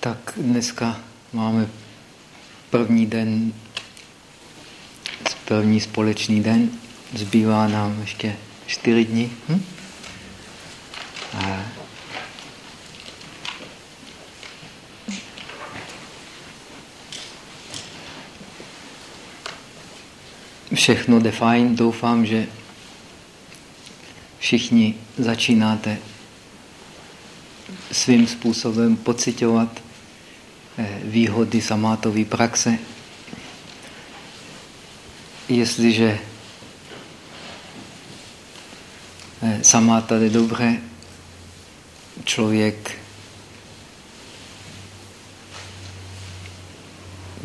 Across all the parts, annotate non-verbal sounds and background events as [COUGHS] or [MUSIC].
Tak dneska máme první den, první společný den. Zbývá nám ještě čtyři dny. Hm? A všechno jde fajn. Doufám, že všichni začínáte svým způsobem pocitovat výhody samátové praxe. Jestliže eh, samáta je dobře, člověk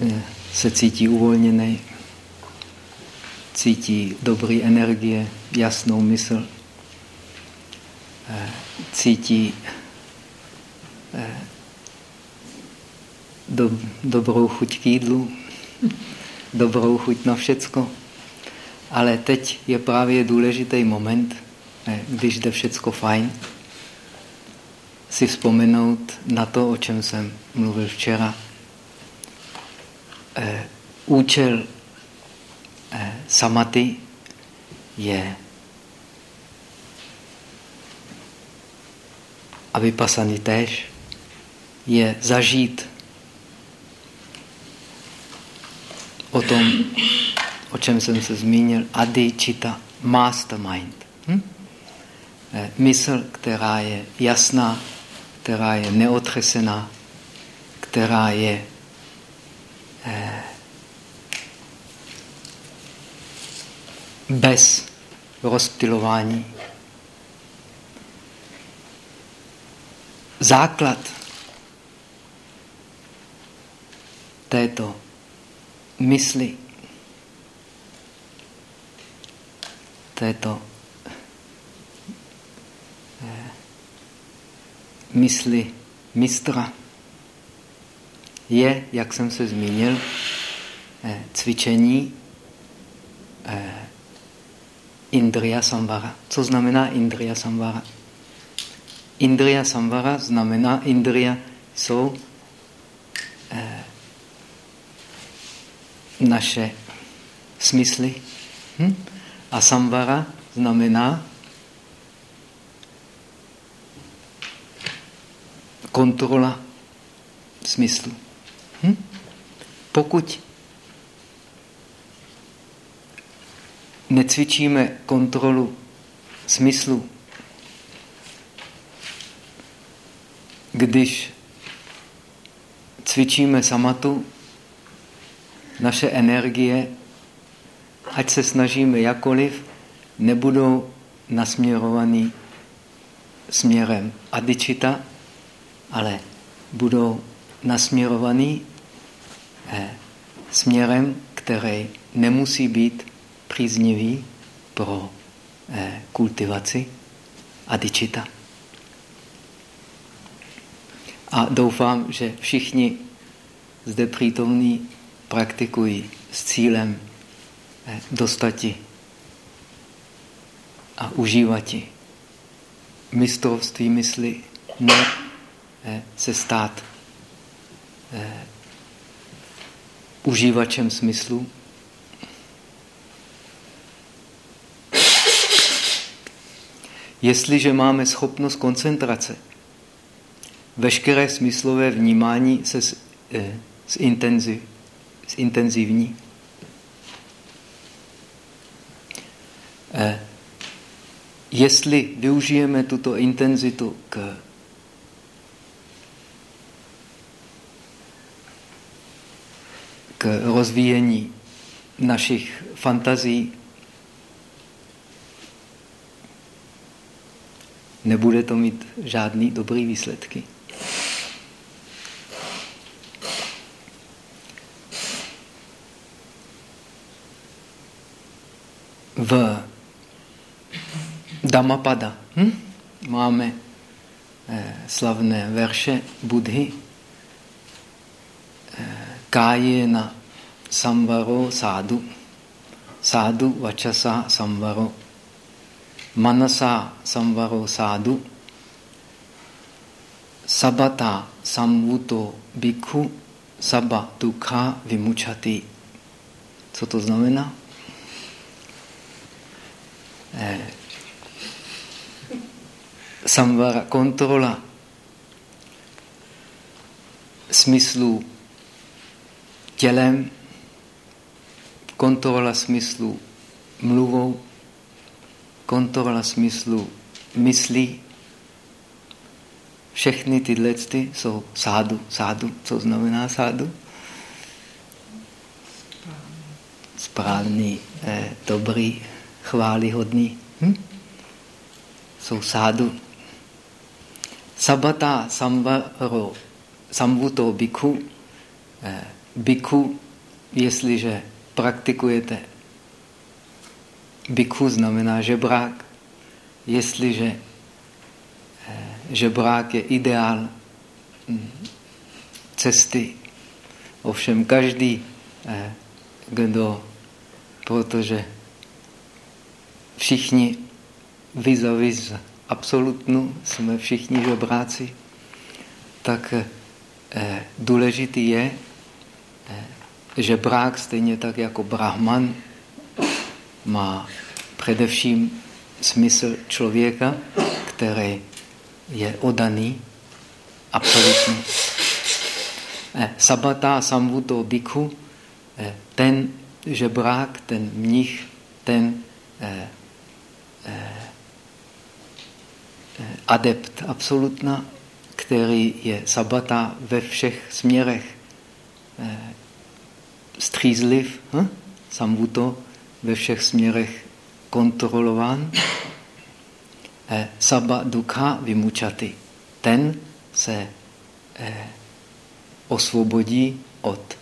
eh, se cítí uvolněný, cítí dobrý energie, jasnou mysl, cítí do, dobrou chuť k jídlu, dobrou chuť na všecko. Ale teď je právě důležitý moment, když jde všecko fajn, si vzpomenout na to, o čem jsem mluvil včera. Eh, účel eh, samaty je aby pasany též je zažít o tom, o čem jsem se zmínil, adičita, mastermind. Hm? Eh, mysl, která je jasná, která je neotřesená, která je eh, bez rozptilování. Základ této mysli, této eh, mysli mistra je, jak jsem se zmínil, eh, cvičení eh, Indriya Samvara. Co znamená Indriya Samvara? Indriya Samvara znamená, Indriya jsou naše smysly. Hm? A samvara znamená kontrola smyslu. Hm? Pokud necvičíme kontrolu smyslu, když cvičíme samatu, naše energie, ať se snažíme jakoliv, nebudou nasměrovaný směrem adičita, ale budou nasměrovaný eh, směrem, který nemusí být příznivý pro eh, kultivaci adičita. A doufám, že všichni zde přítomní praktikují s cílem eh, dostati a užívati mistrovství mysli, ne eh, se stát eh, užívačem smyslu. Jestliže máme schopnost koncentrace, veškeré smyslové vnímání se zintenzivní zintenzivní. Eh, jestli využijeme tuto intenzitu k k rozvíjení našich fantazí, nebude to mít žádný dobrý výsledky. V Dhammapada hm? máme eh, slavné verše Budhy. Eh, na samvaro sádu, sádu vačasa samvaro, manasa samvaro sádu, sabata samvuto bhikkhu sabba dukha vimuchati. Co to znamená? Eh, samvara, kontrola smyslu tělem, kontrola smyslu mluvou, kontrola smyslu myslí. Všechny tyhle ty jsou sádu. Sádu, co znamená sádu? Správný, eh, dobrý, chválihodný. Hm? Jsou sádu. Sabata samvaro samvuto bhikkhu. Eh, bhikkhu, jestliže praktikujete bhikkhu znamená žebrák. Jestliže eh, žebrák je ideál hm, cesty, ovšem každý, eh, kdo, protože všichni vizaviz absolutnu, jsme všichni žebráci, tak eh, důležitý je, že brák stejně tak jako brahman má především smysl člověka, který je odaný absolutně. Eh, sabata samvuto bhikkhu, eh, ten žebrák, ten mnich, ten eh, adept absolutna, který je sabata ve všech směrech střízliv, hm? samvuto, ve všech směrech kontrolován, eh, sabba dukha vymučaty. Ten se eh, osvobodí od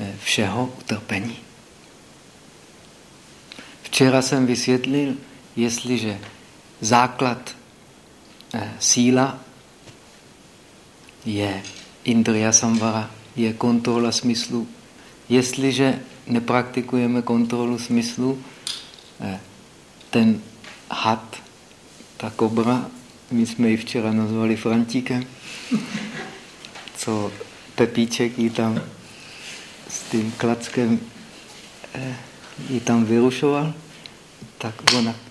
eh, všeho utrpení. Včera jsem vysvětlil, jestliže základ síla je indriya samvara, je kontrola smyslu. Jestliže nepraktikujeme kontrolu smyslu, eh, ten had, ta kobra, my jsme ji včera nazvali Frantíkem, [LAUGHS] co Pepíček ji tam s tím klackem eh, ji tam vyrušoval, tak ona eh,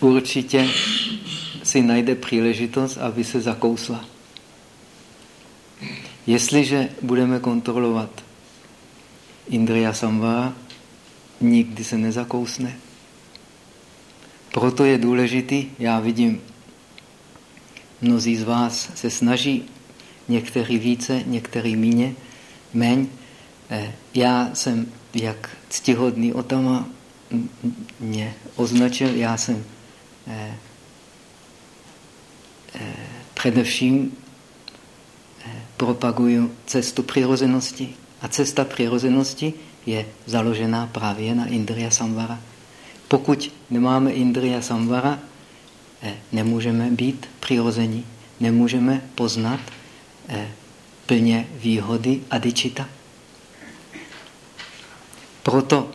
určitě si najde příležitost, aby se zakousla. Jestliže budeme kontrolovat Indriya Samvara, nikdy se nezakousne. Proto je důležitý, já vidím, mnozí z vás se snaží, někteří více, někteří míně, méně. Eh, já jsem, jak ctihodný Otama mě označil, já jsem eh, eh, především propaguju cestu přirozenosti. A cesta přirozenosti je založená právě na Indriya Samvara. Pokud nemáme Indriya Samvara, eh, nemůžeme být přirození, nemůžeme poznat eh, plně výhody adičita. Proto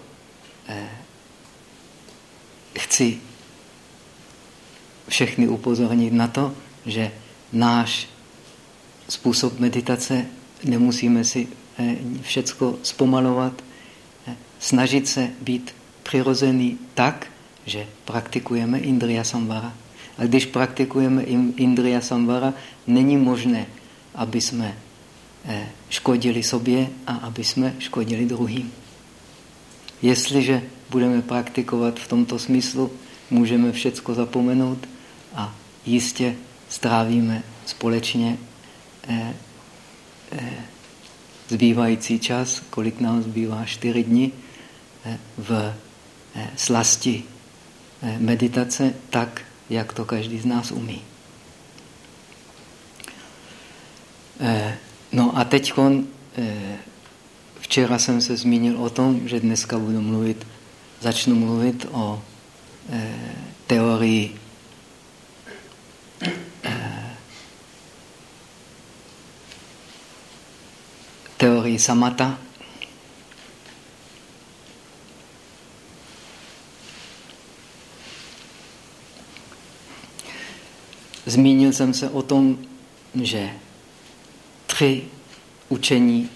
eh, chci všechny upozornit na to, že náš způsob meditace, nemusíme si eh, všecko zpomalovat, eh, snažit se být přirozený tak, že praktikujeme Indriya Samvara. A když praktikujeme Indriya Samvara, není možné, aby jsme eh, škodili sobě a aby jsme škodili druhým. Jestliže budeme praktikovat v tomto smyslu, můžeme všecko zapomenout a jistě strávíme společně eh, eh, zbývající čas, kolik nám zbývá, čtyři dny, eh, v slasti meditace tak, jak to každý z nás umí. No a teď včera jsem se zmínil o tom, že dneska budu mluvit, začnu mluvit o eh, teorii teorii samata. zmínil jsem se o tom, že tři učení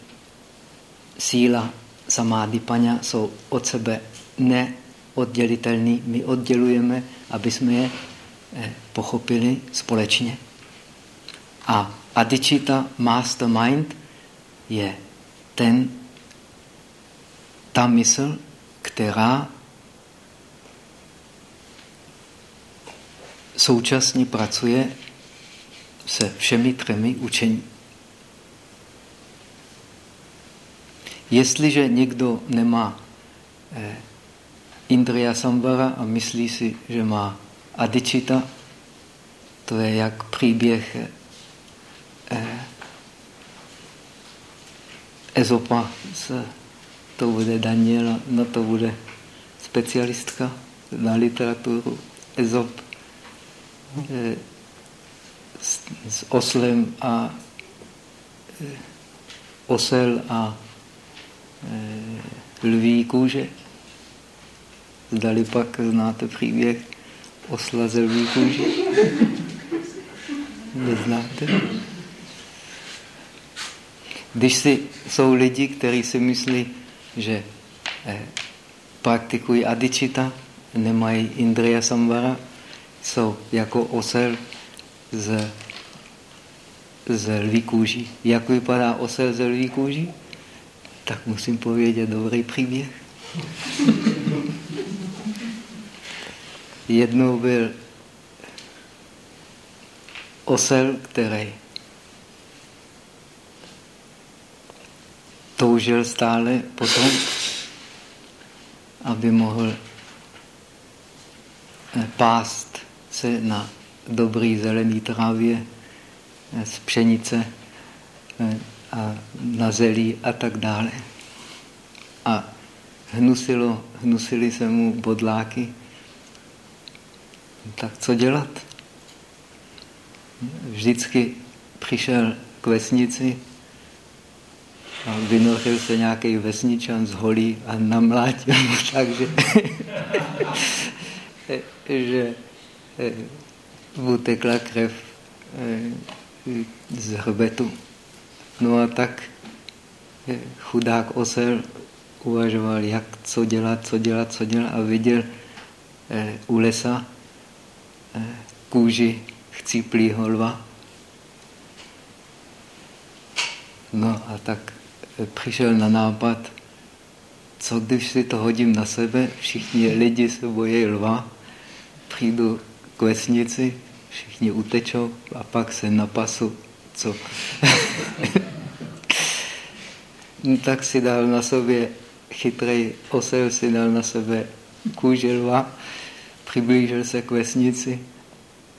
síla, samády, paňa jsou od sebe neoddělitelný. My oddělujeme, aby jsme je eh, pochopili společně. A adichita mastermind je ten, ta mysl, která současně pracuje se všemi třemi učení. Jestliže někdo nemá eh, Indriya Samvara a myslí si, že má Adichita, to je jak příběh eh, Ezopa, s, to bude Daniela, no to bude specialistka na literaturu. Ezop eh, s, s oslem a eh, osel a Eh, lví kůže. Zdali pak znáte příběh osla ze lví kůže? Neznáte? Když si, jsou lidi, kteří si myslí, že eh, praktikují adičita, nemají indriya samvara, jsou jako osel z, z lví kůží. Jak vypadá osel ze lví kůží? tak musím povědět dobrý příběh. Jednou byl osel, který toužil stále potom, aby mohl eh, pást se na dobrý zelený trávě eh, z pšenice eh, a na zelí a tak dále. A hnusilo, hnusili se mu bodláky. Tak co dělat? Vždycky přišel k vesnici a vynořil se nějaký vesničan z holí a namlátil mu [LAUGHS] tak, že, že eh, mu tekla krev eh, z hrbetu. No a tak chudák osel uvažoval, jak co dělat, co dělat, co dělat a viděl eh, u lesa eh, kůži chcíplýho lva. No a tak eh, přišel na nápad, co když si to hodím na sebe, všichni lidi se bojí lva, přijdu k vesnici, všichni utečou a pak se napasu, co [LAUGHS] No tak si dal na sobě, chytrý osel si dal na sebe kůži lva, přiblížil se k vesnici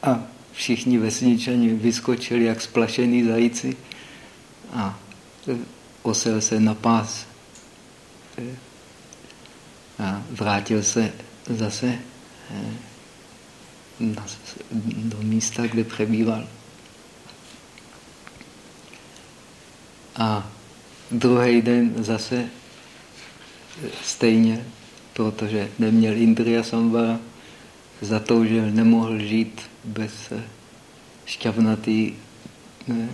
a všichni vesničani vyskočili jak splašený zajíci a osel se napás a vrátil se zase eh, do místa, kde přebýval. A Druhý den zase stejně, protože neměl Indriya Samvara, zatoužil, nemohl žít bez šťavnatý, ne,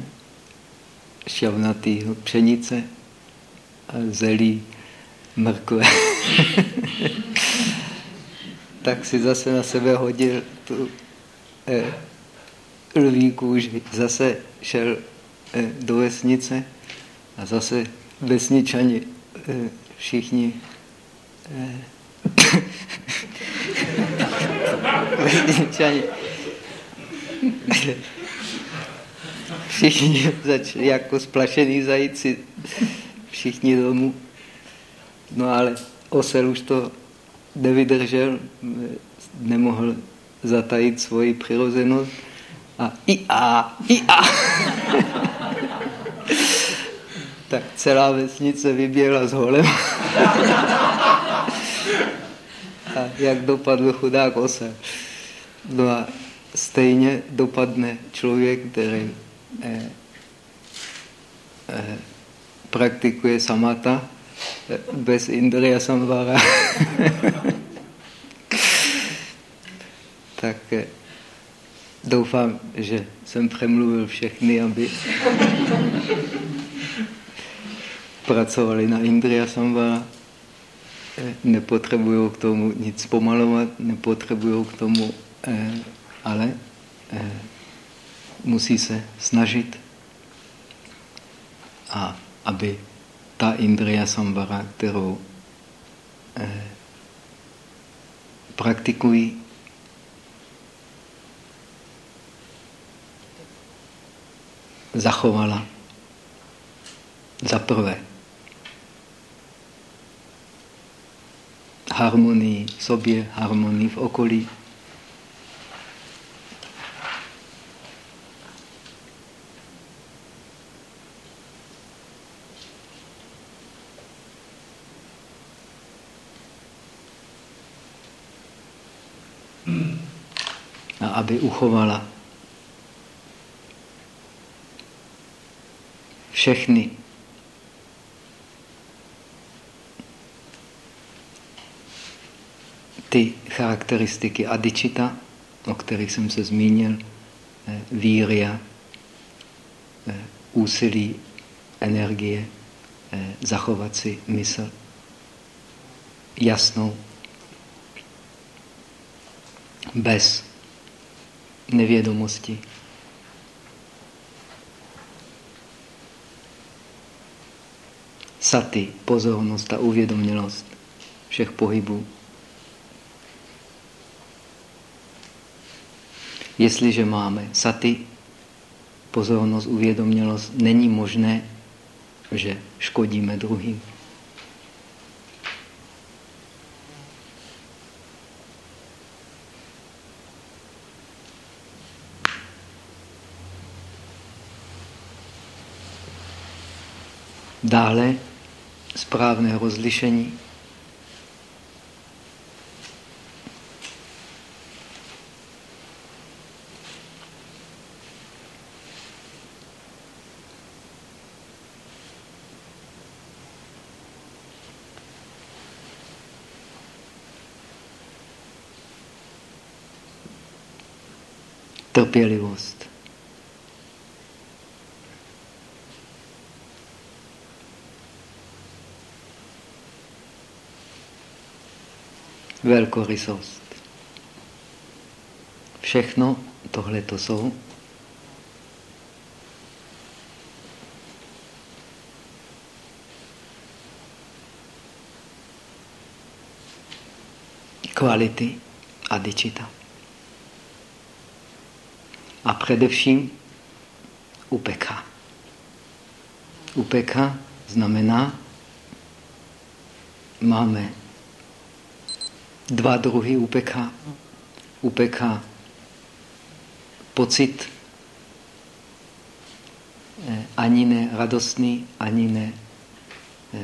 šťavnatý pšenice a zelí mrkve. [LAUGHS] tak si zase na sebe hodil tu eh, lví kůži. Zase šel eh, do vesnice a zase vesničani eh, všichni eh, [LAUGHS] vesničani všichni začali jako splašený zajíci všichni domů. No ale osel už to nevydržel, nemohl zatajit svoji přirozenost a i a, i a tak celá vesnice vyběhla s holem. a jak dopadl chudák osel. No a stejně dopadne člověk, který eh, eh, praktikuje samata eh, bez indriya samvara. [LAUGHS] tak eh, Doufám, že jsem přemluvil všechny, aby pracovali na Indriya Samvara. Nepotřebují k tomu nic pomalovat, nepotřebují k tomu, eh, ale eh, musí se snažit, a aby ta Indriya Samvara, kterou eh, praktikují, zachovala za prvé harmonii v sobě, harmonii v okolí. A aby uchovala. Všechny. Ty charakteristiky adičita, o kterých jsem se zmínil, eh, víria, eh, úsilí, energie, eh, zachovat si mysl jasnou, bez nevědomosti. Saty, pozornost a uvědomělost všech pohybů. Jestliže máme saty, pozornost, uvědomělost, není možné, že škodíme druhým. Dále správné rozlišení trpělivost. Velkorysost. Všechno tohle to jsou kvality adičita. A především upeka. Upeka znamená, máme dva druhy upeka. Upeka pocit eh, ani ne radostný, ani ne eh,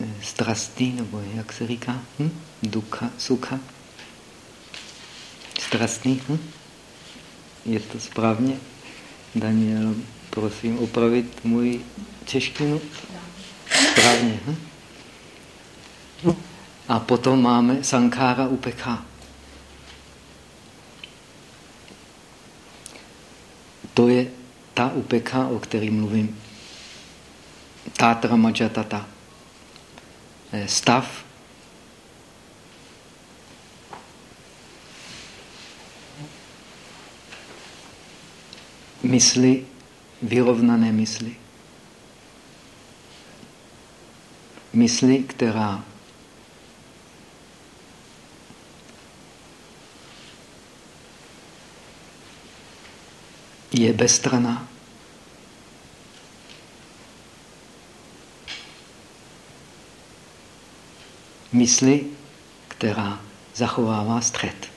eh, strastný, nebo jak se říká, hm? duka, suka strastný. Hm? Je to správně? Daniel, prosím opravit můj češtinu. Správně. Hm? A potom máme sankára upekha. To je ta upekha, o které mluvím. Tátra majatata. Stav, mysli, vyrovnané mysli. Mysli, která je bezstraná. Mysli, která zachovává střed.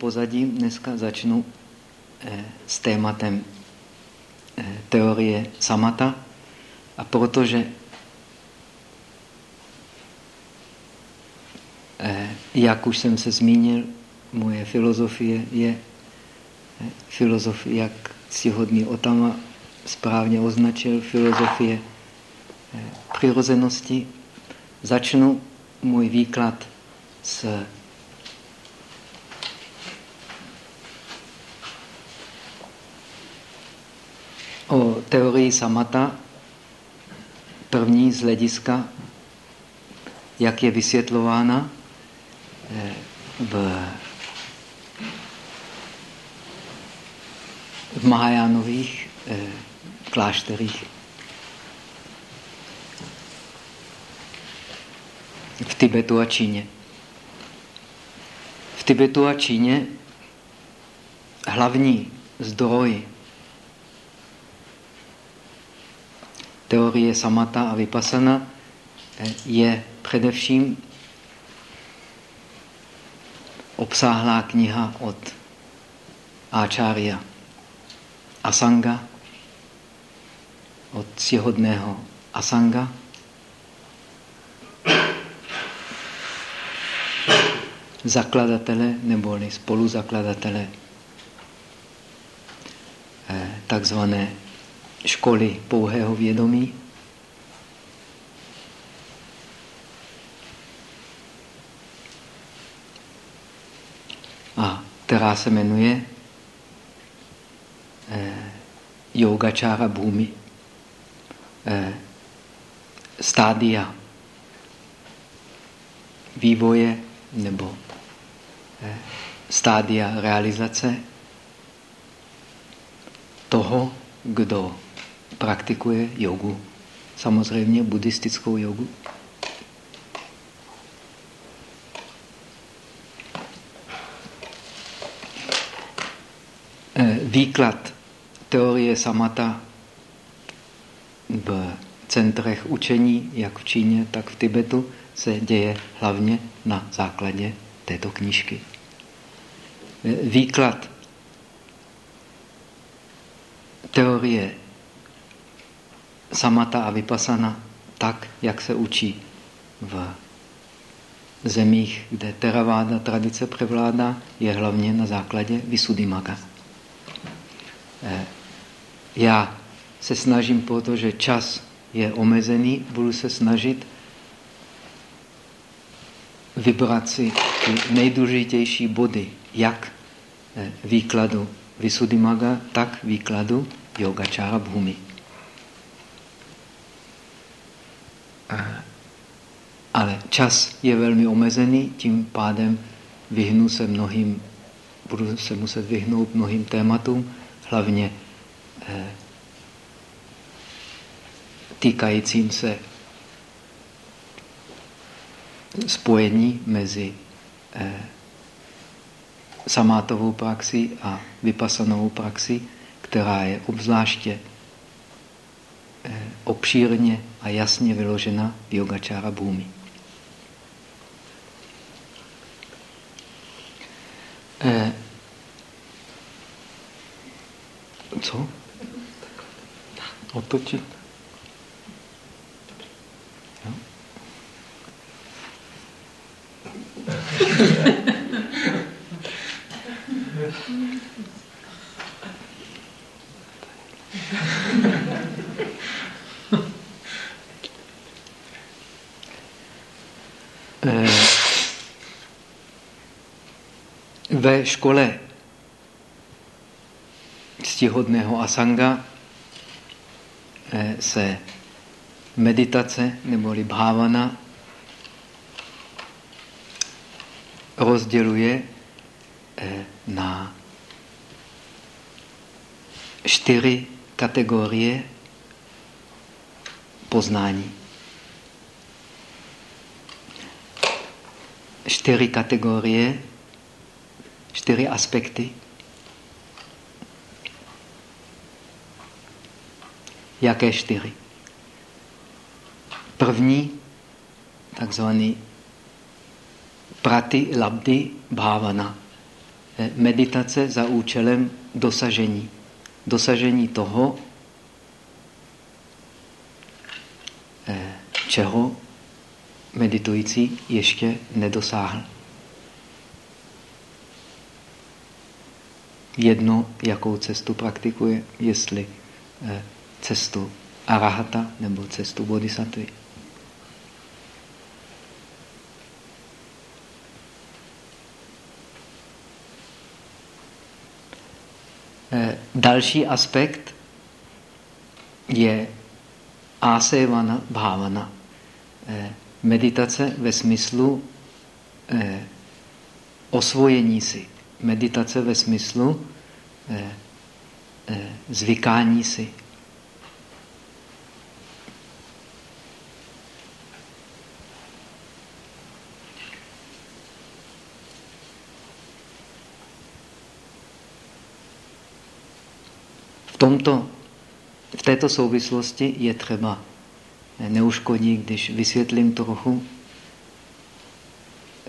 Tímto pozadím dneska začnu eh, s tématem teorie samata a protože jak už jsem se zmínil, moje filozofie je filozofie, jak ctihodný Otama správně označil, filozofie přirozenosti. Začnu můj výklad s samata, první z hlediska, jak je vysvětlována eh, v, v Mahajánových eh, klášterích. V Tibetu a Číně. V Tibetu a Číně hlavní zdroj teorie samata a vypasana eh, je především obsáhlá kniha od Acharya Asanga, od ctihodného Asanga, zakladatele neboli spoluzakladatele eh, takzvané školy pouhého vědomí. A která se jmenuje eh, Yogačára Bhumi. Eh, stádia vývoje nebo eh, stádia realizace toho, kdo praktikuje jogu. Samozřejmě buddhistickou jogu. Eh, výklad teorie samata v centrech učení, jak v Číně, tak v Tibetu, se děje hlavně na základě této knížky. Eh, výklad teorie samata a vypasana tak, jak se učí v zemích, kde teraváda tradice převládá, je hlavně na základě Visuddhimaga. Eh, já se snažím, protože čas je omezený, budu se snažit vybrat si ty nejdůležitější body, jak eh, výkladu Visuddhimaga, tak výkladu Yogačára Bhumi. Ale čas je velmi omezený, tím pádem vyhnu se mnohým, budu se muset vyhnout mnohým tématům, hlavně eh, týkajícím se spojení mezi eh, samátovou praxi a vypasanovou praxi, která je obzvláště obšírně a jasně vyložena yogačára bhumi. Eh, co? Otočit? Jo? Eh, ve škole ctihodného Asanga eh, se meditace neboli bhávana rozděluje eh, na čtyři kategorie poznání. čtyři kategorie, čtyři aspekty. Jaké čtyři? První, takzvaný prati labdy bhavana. Eh, meditace za účelem dosažení. Dosažení toho, eh, čeho meditující ještě nedosáhl. Jedno, jakou cestu praktikuje, jestli eh, cestu arahata nebo cestu bodhisattva. Eh, další aspekt je asevana bhavana. Eh, meditace ve smyslu eh, osvojení si. Meditace ve smyslu zvykání si. tomto, v této souvislosti je třeba eh, neuškodí, když vysvětlím trochu,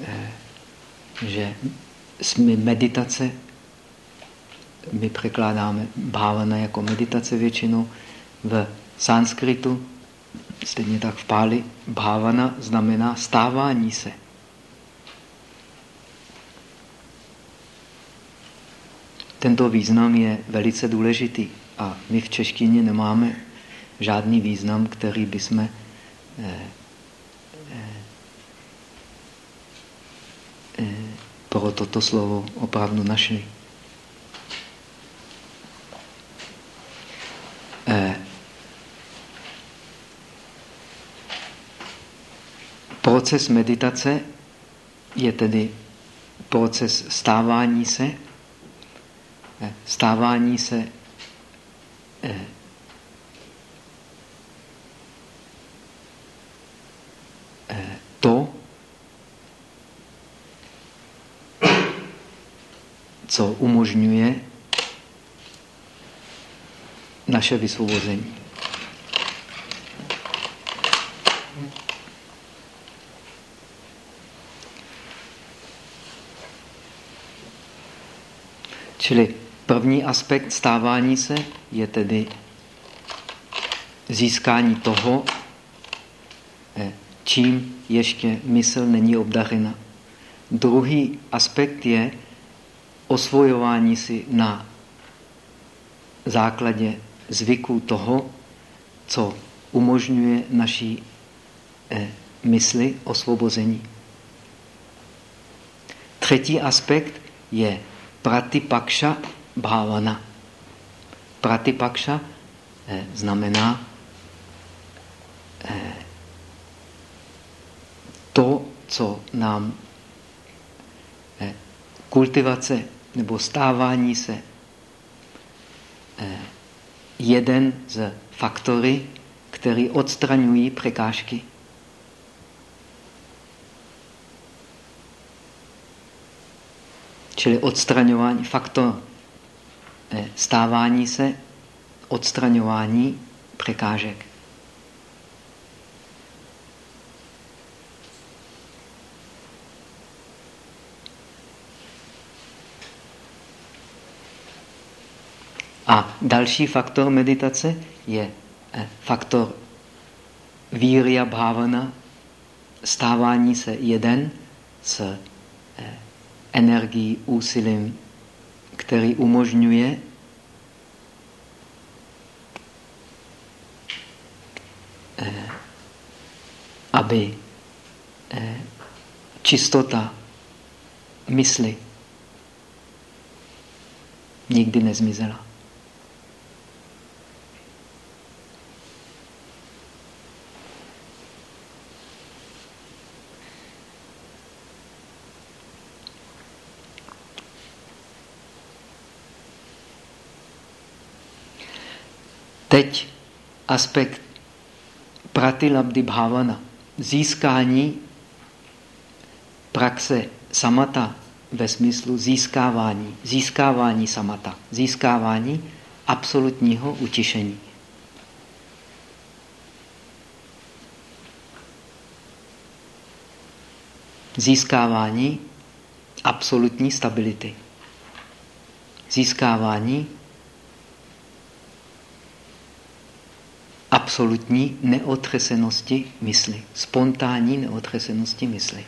eh, že meditace, my překládáme bhavana jako meditace většinou, v sanskritu, stejně tak v páli, bhavana znamená stávání se. Tento význam je velice důležitý. A my v češtině nemáme žádný význam, který bychom eh, eh, eh, pro toto slovo opravdu našli. Proces meditace je tedy proces stávání se, stávání se Eh, eh, to, co umožňuje naše vysvobození. Čili První aspekt stávání se je tedy získání toho, eh, čím ještě mysl není obdařena. Druhý aspekt je osvojování si na základě zvyku toho, co umožňuje naší eh, mysli osvobození. Třetí aspekt je pratipakša bhavana. Pratipakša eh, znamená eh, to, co nám kultivace nebo stávání se eh, jeden z faktory, který odstraňují překážky. Čili odstraňování faktor Eh, stávání se, odstraňování překážek. A další faktor meditace je eh, faktor víria bhavana, stávání se jeden s eh, energií, úsilím který umožňuje eh, aby čistota mysli nikdy nezmizela. Teď aspekt pratilabdi bhavana, získání praxe samata ve smyslu získávání, získávání samata, získávání absolutního utišení. Získávání absolutní stability. Získávání absolutní neotřesenosti mysli, spontánní neotřesenosti mysli.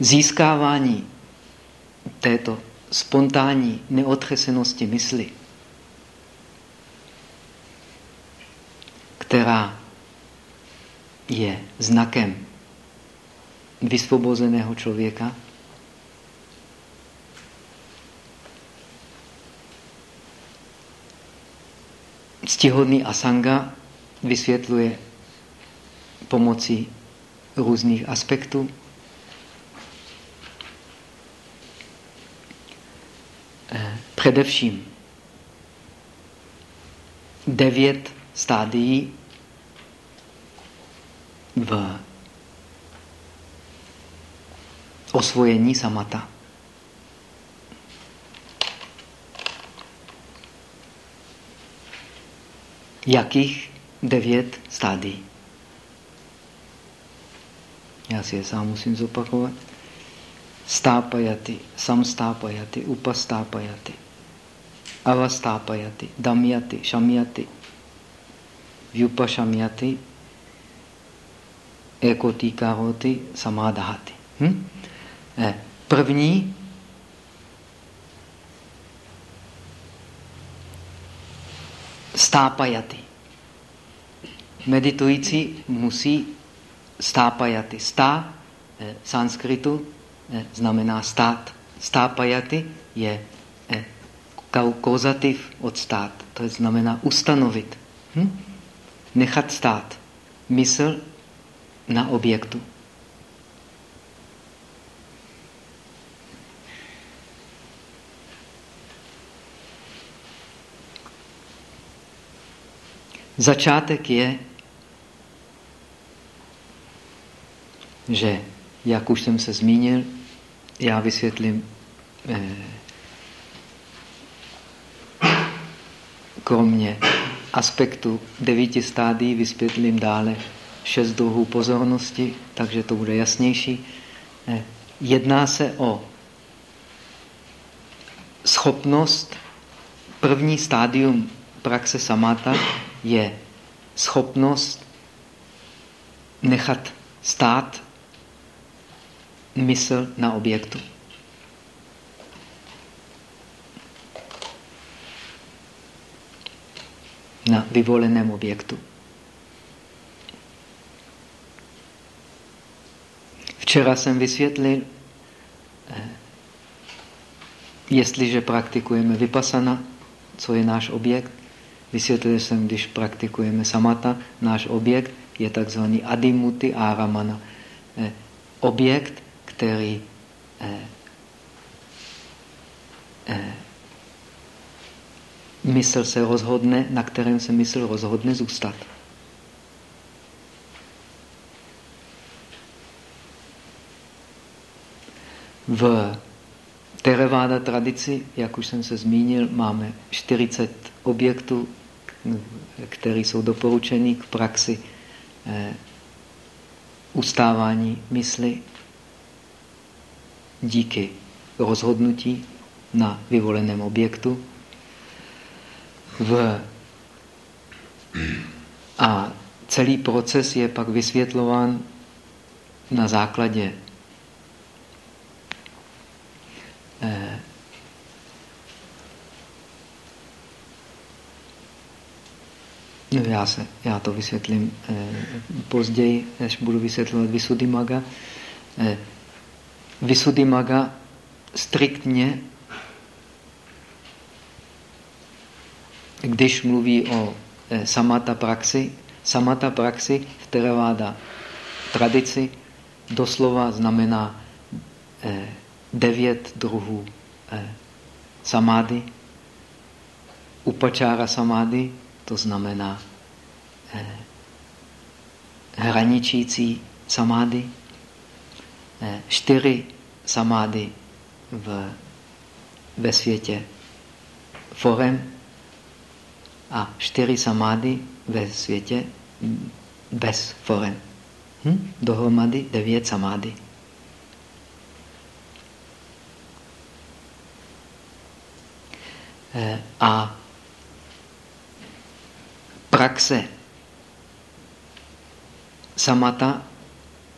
Získávání této spontánní neotřesenosti mysli, která je znakem vysvobozeného člověka, Ctihodný Asanga vysvětluje pomocí různých aspektů. Především devět stádií v osvojení samata. Jakých devět stádií? Já si je sám musím zopakovat. Stápajaty, samstápajaty, upastápajaty, avastápajaty, damyaty, šamyaty, vyupašamyaty, ekotikáhoty, samádahaty. Hm? Eh, první stápajaty. Meditující musí stápajaty. Stá eh, sanskritu eh, znamená stát. Stápajaty je kauzativ od stát. To znamená ustanovit. Hm? Nechat stát. Mysl na objektu. Začátek je, že, jak už jsem se zmínil, já vysvětlím eh, kromě aspektu devíti stádií, vysvětlím dále šest druhů pozornosti, takže to bude jasnější. Eh, jedná se o schopnost, první stádium praxe samáta je schopnost nechat stát mysl na objektu. Na vyvoleném objektu. Včera jsem vysvětlil, eh, jestliže praktikujeme vypasana, co je náš objekt, vysvětlil jsem, když praktikujeme samata, náš objekt je takzvaný adimuti aramana. Eh, objekt, který eh, mysl se rozhodne, na kterém se mysl rozhodne zůstat. V Theravada tradici, jak už jsem se zmínil, máme 40 objektů, které jsou doporučeny k praxi eh, ustávání mysli díky rozhodnutí na vyvoleném objektu. V, a celý proces je pak vysvětlován na základě Eh, já, se, já to vysvětlím eh, později, až budu vysvětlovat Visuddhimaga. Eh, Visuddhimaga striktně, když mluví o eh, samata praxi, samata praxi v Theravada tradici doslova znamená eh, devět druhů eh, samády. Upačára samády, to znamená eh, hraničící samády. Eh, čtyři samády v, ve světě forem a čtyři samády ve světě bez forem. Hm? Dohromady devět samády. A praxe samata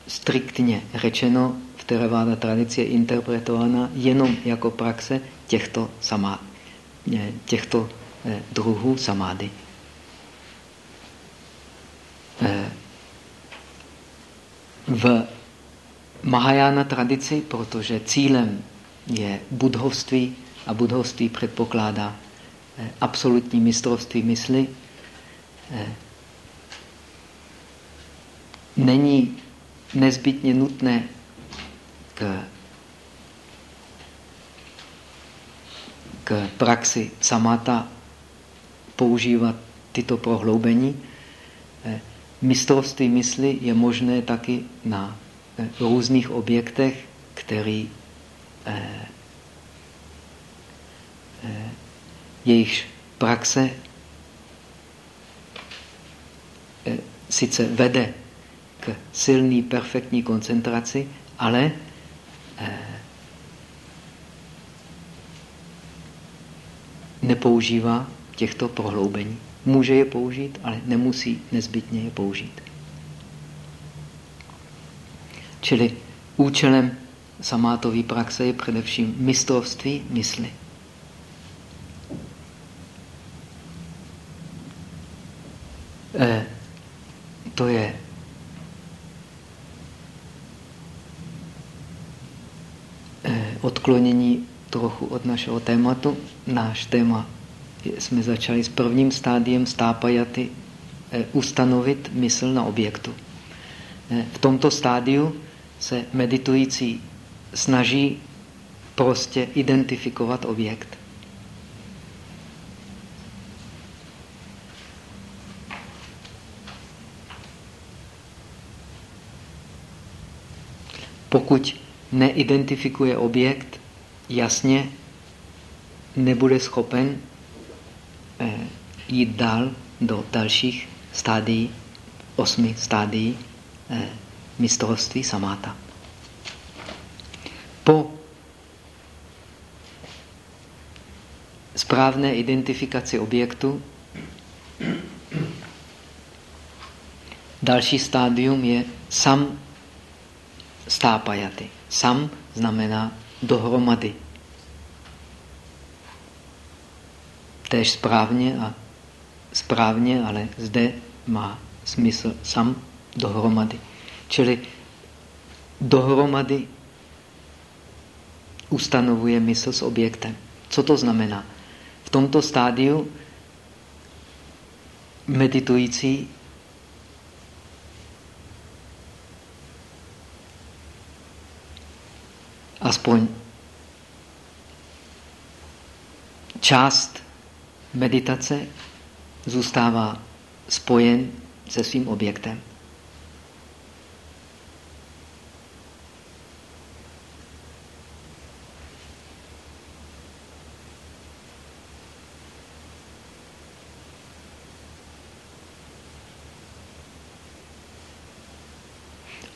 striktně řečeno v Theravada tradici je interpretována jenom jako praxe těchto, samá, eh, těchto eh, druhů samády. V Mahajana tradici, protože cílem je budhovství, a budovství předpokládá eh, absolutní mistrovství mysli. Eh, není nezbytně nutné k, k praxi samata používat tyto prohloubení. Eh, mistrovství mysli je možné taky na různých objektech, který Eh, jejichž praxe eh, sice vede k silný, perfektní koncentraci, ale eh, nepoužívá těchto prohloubení. Může je použít, ale nemusí nezbytně je použít. Čili účelem samátové praxe je především mistrovství mysli. Eh, to je eh, odklonění trochu od našeho tématu. Náš téma jsme začali s prvním stádiem stápajaty eh, ustanovit mysl na objektu. V tomto stádiu se meditující snaží prostě identifikovat objekt. Pokud neidentifikuje objekt, jasně nebude schopen eh, jít dál do dalších stádií, osmi stádií eh, mistrovství samáta. Po správné identifikaci objektu další stádium je sam stápajaty. Sam znamená dohromady. Tež správně a správně, ale zde má smysl sam dohromady. Čili dohromady ustanovuje mysl s objektem. Co to znamená? V tomto stádiu meditující aspoň část meditace zůstává spojen se svým objektem.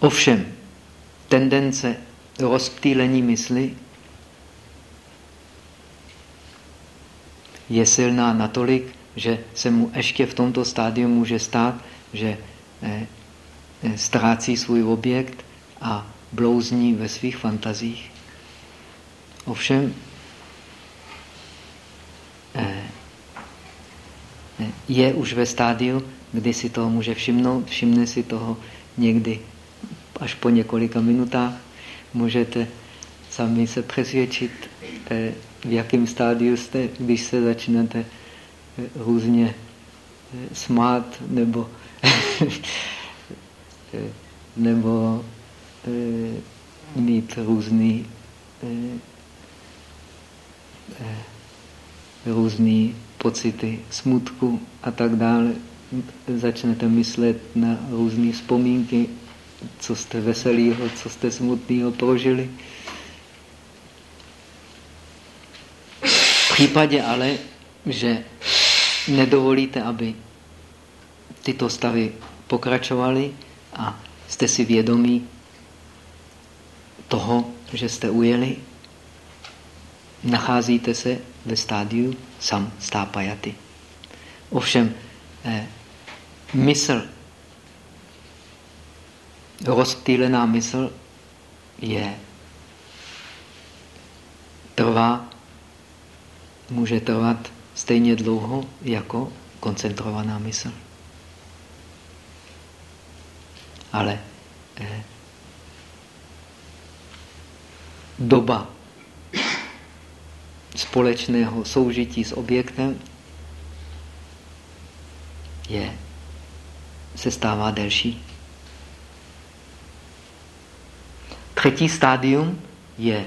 Ovšem, tendence rozptýlení mysli je silná natolik, že se mu ještě v tomto stádiu může stát, že eh, eh, ztrácí svůj objekt a blouzní ve svých fantazích. Ovšem, eh, je už ve stádiu, kdy si toho může všimnout, všimne si toho někdy až po několika minutách můžete sami se přesvědčit, eh, v jakém stádiu jste, když se začnete eh, různě eh, smát nebo, [LAUGHS] nebo mít různý různý pocity smutku a tak dále. Začnete myslet na různé vzpomínky co jste veselého, co jste smutného prožili. V případě ale, že nedovolíte, aby tyto stavy pokračovali a jste si vědomí toho, že jste ujeli, nacházíte se ve stádiu sam stápajaty. Ovšem, eh, mysl, rozptýlená mysl je trvá, může trvat stejně dlouho jako koncentrovaná mysl. Ale eh, doba společného soužití s objektem je, se stává delší. Třetí stádium je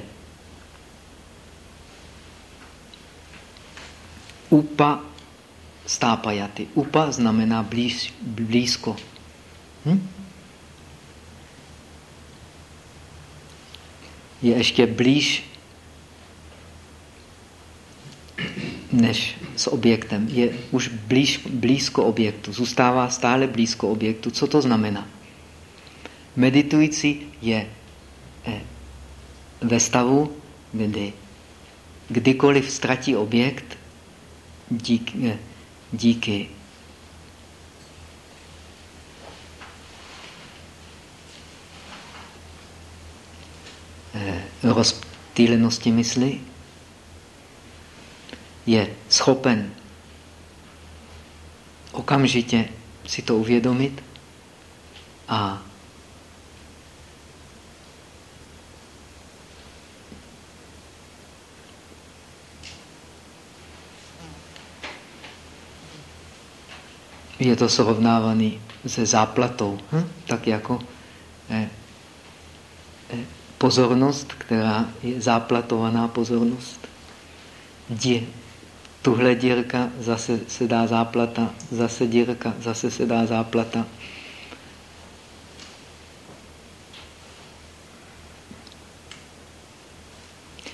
upa stápajaty. Upa znamená blíž, blízko. Hm? Je ještě blíž než s objektem. Je už blíž, blízko objektu. Zůstává stále blízko objektu. Co to znamená? Meditující je ve stavu, kdy kdykoliv ztratí objekt, díky, eh, díky eh, rozptýlenosti mysli, je schopen okamžitě si to uvědomit a je to srovnávaný se záplatou. Hm? Tak jako eh, eh, pozornost, která je záplatovaná pozornost. Dě, tuhle dírka, zase se dá záplata, zase dírka, zase se dá záplata.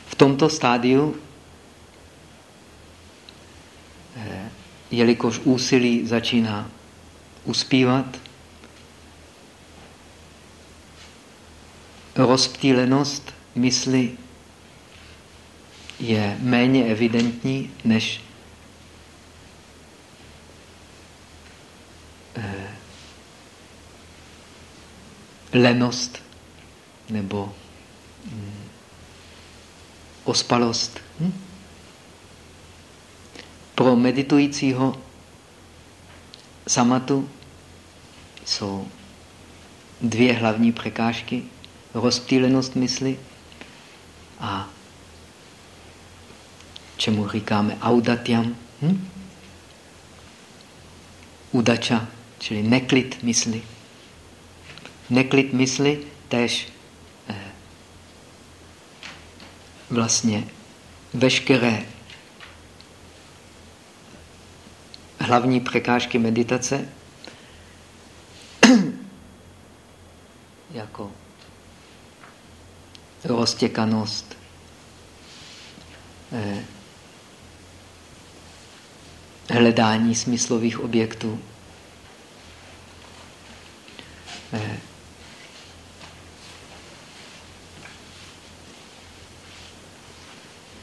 V tomto stádiu, jelikož úsilí začíná uspívat, rozptýlenost mysli je méně evidentní než eh, lenost nebo hm, ospalost. Hm? Pro meditujícího samatu jsou dvě hlavní překážky. Rozptýlenost mysli a čemu říkáme audatyam, hm? udača, čili neklid mysli. Neklid mysli tež eh, vlastně veškeré hlavní překážky meditace [CLEARS THROAT] jako roztěkanost, eh, hledání smyslových objektů. Eh,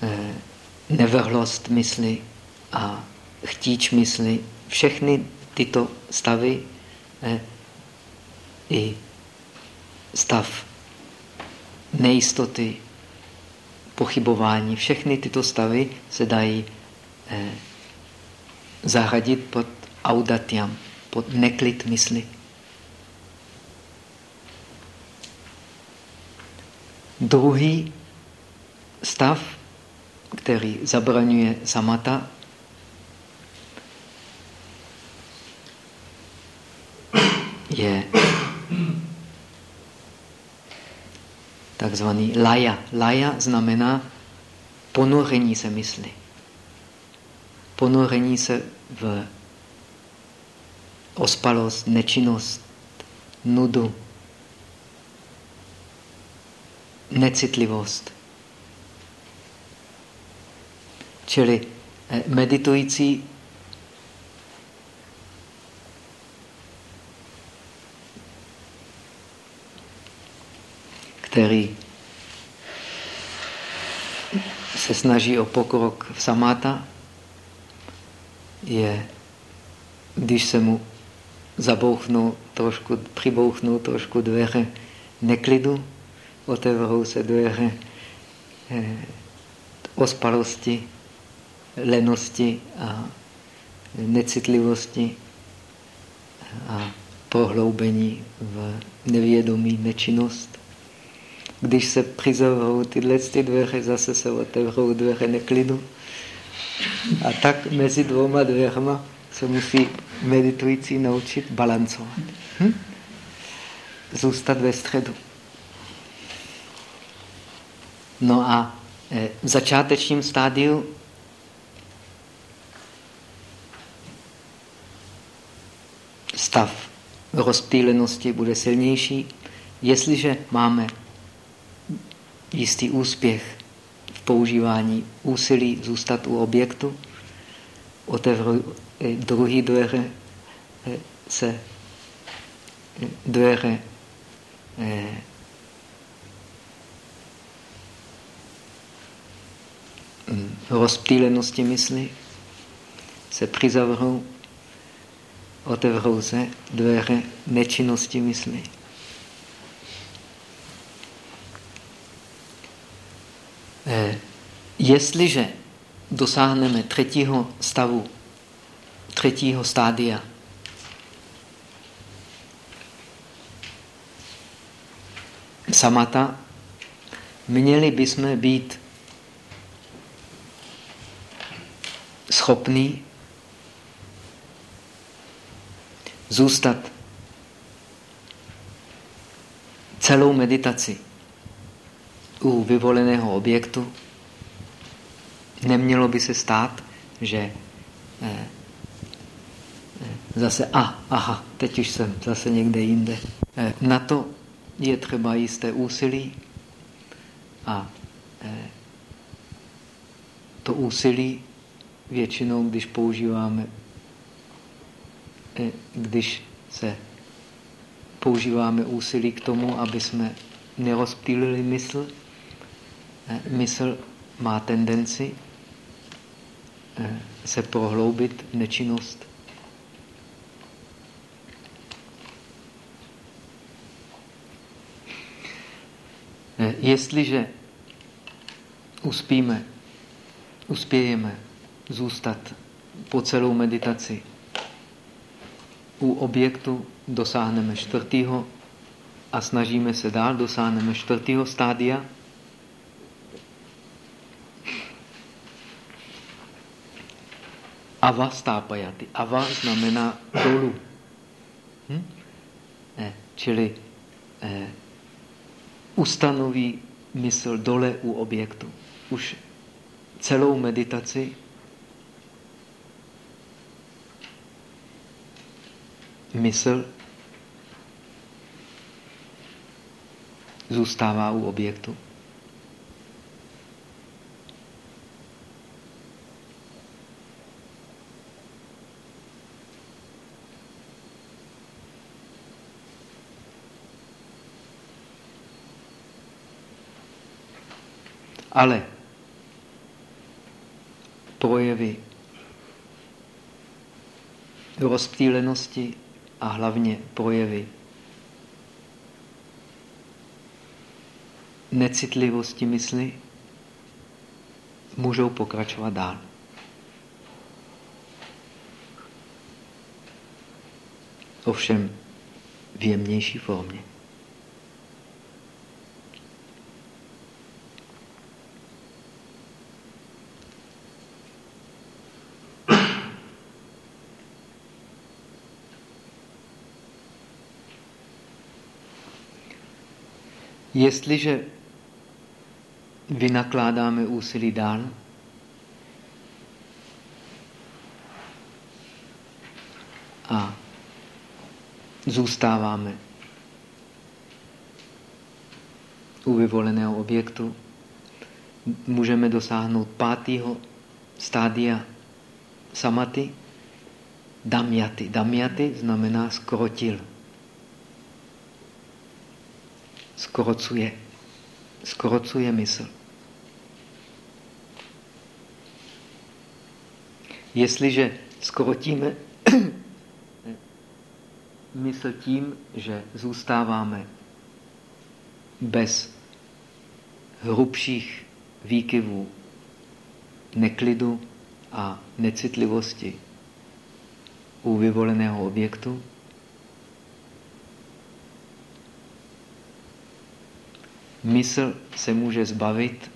eh, nevrhlost mysli a chtíč mysli, všechny tyto stavy eh, i stav nejistoty, pochybování, všechny tyto stavy se dají zahrádit pod audatiam, pod neklid mysli. Druhý stav, který zabraňuje samata, takzvaný laja. Laja znamená ponoření se mysli. Ponoření se v ospalost, nečinnost, nudu, necitlivost. Čili eh, meditující který se snaží o pokrok v samáta, je, když se mu zabouchnou trošku, přibouchnou trošku dveře neklidu, otevřou se dveře eh, ospalosti, lenosti a necitlivosti a prohloubení v nevědomí nečinnost. Když se přizavřou tyhle ty dveře, zase se otevřou dveře neklidu. A tak mezi dvoma dveřma se musí meditující naučit balancovat. Hm? Zůstat ve středu. No a eh, v začátečním stádiu stav rozptýlenosti bude silnější. Jestliže máme jistý úspěch v používání úsilí zůstat u objektu, otevřu druhý dveře eh, se eh, dveře eh, mm, rozptýlenosti mysli se přizavřou otevřou se dveře nečinnosti mysli. Jestliže dosáhneme třetího stavu, třetího stádia, samata, měli bychom být schopní zůstat celou meditaci u vyvoleného objektu, nemělo by se stát, že eh, eh, zase, a, aha, teď už jsem zase někde jinde. Eh, na to je třeba jisté úsilí a to úsilí většinou, když používáme když se používáme úsilí k tomu, aby jsme nerozptýlili mysl, mysl má tendenci eh, se prohloubit v nečinnost. Eh, jestliže uspíme, uspějeme zůstat po celou meditaci u objektu dosáhneme čtvrtého a snažíme se dál, dosáhneme čtvrtého stádia. Ava stápajaty. Ava znamená dolů. Hm? Eh, čili eh, ustanoví mysl dole u objektu. Už celou meditaci mysl zůstává u objektu. Ale projevy rozptýlenosti a hlavně projevy necitlivosti mysli můžou pokračovat dál. Ovšem v jemnější formě. Jestliže vynakládáme úsilí dál, a zůstáváme u vyvoleného objektu, můžeme dosáhnout pátého stádia samaty, damyaty. Damyaty znamená skrotil. Skrocuje, skrocuje mysl. Jestliže skrotíme [COUGHS] mysl tím, že zůstáváme bez hrubších výkyvů neklidu a necitlivosti u vyvoleného objektu, mysl se může zbavit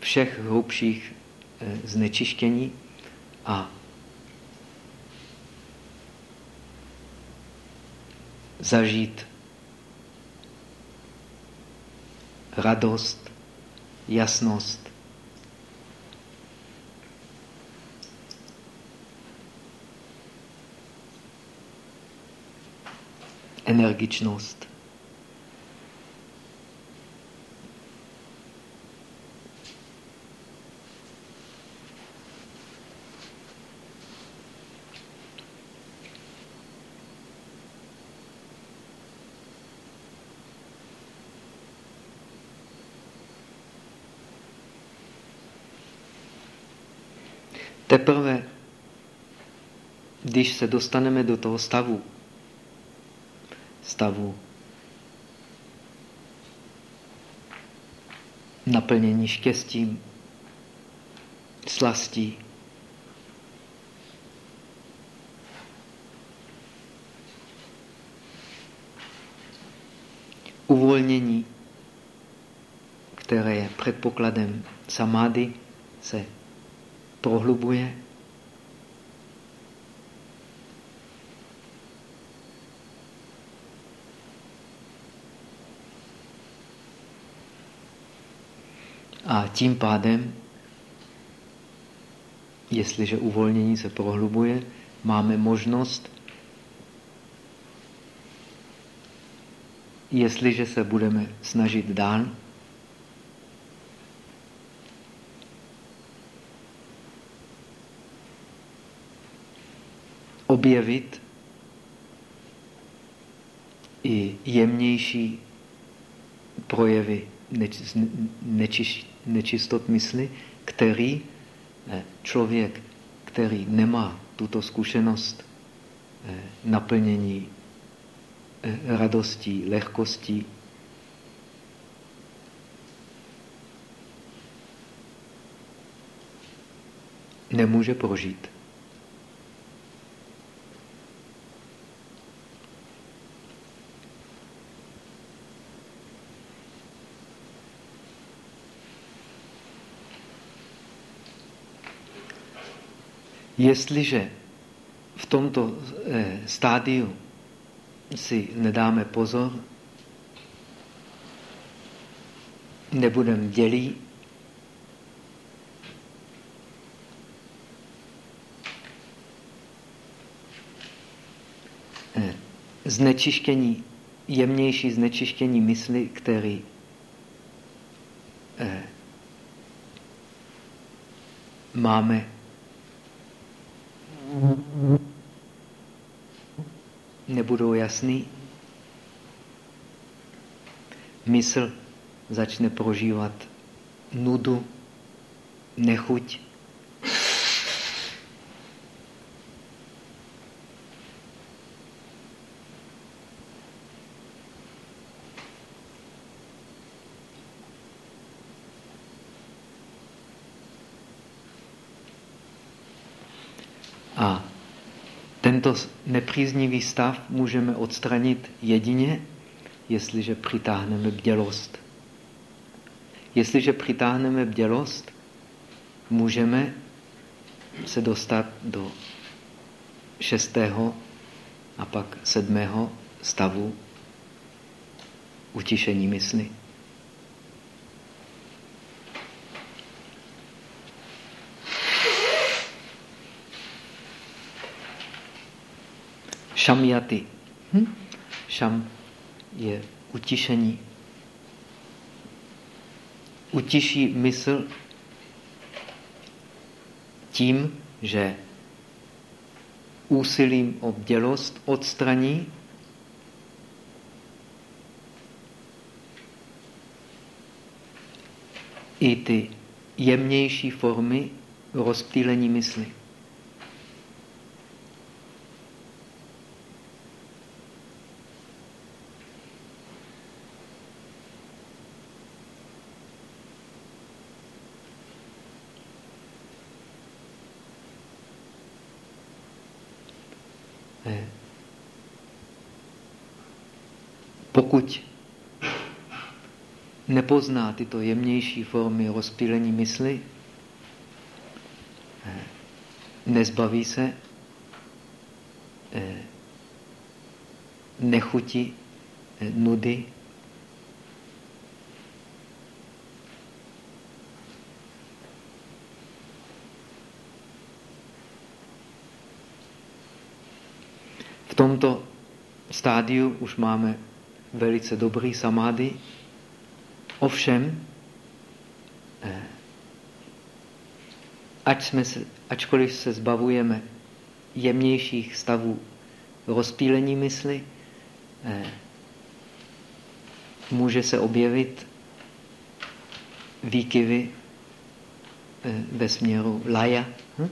všech hrubších eh, znečištění a zažít radost, jasnost, energičnost. Teprve, když se dostaneme do toho stavu, stavu naplnění štěstím, slastí, uvolnění, které je předpokladem samády, se prohlubuje. A tím pádem, jestliže uvolnění se prohlubuje, máme možnost, jestliže se budeme snažit dál, objevit i jemnější projevy nečistot mysli, který eh, člověk, který nemá tuto zkušenost eh, naplnění eh, radostí, lehkostí, nemůže prožít. Jestliže v tomto eh, stádiu si nedáme pozor, nebudeme dělí, eh, znečištění, jemnější znečištění mysli, který eh, máme nebudou jasný, mysl začne prožívat nudu, nechuť. Tento nepříznivý stav můžeme odstranit jedině, jestliže přitáhneme bdělost. Jestliže přitáhneme bdělost, můžeme se dostat do šestého a pak sedmého stavu utišení mysli. Šamyaty. Hm? Šam je utišení. Utiší mysl tím, že úsilím o bdělost odstraní i ty jemnější formy rozptýlení mysli. Eh, pokud nepozná tyto jemnější formy rozptýlení mysli, eh, nezbaví se? Eh, nechuti, nudy, V tomto stádiu už máme velice dobrý samády, ovšem, eh, ať jsme ačkoliv se zbavujeme jemnějších stavů rozpílení mysli, eh, může se objevit výkyvy eh, ve směru laja, hm?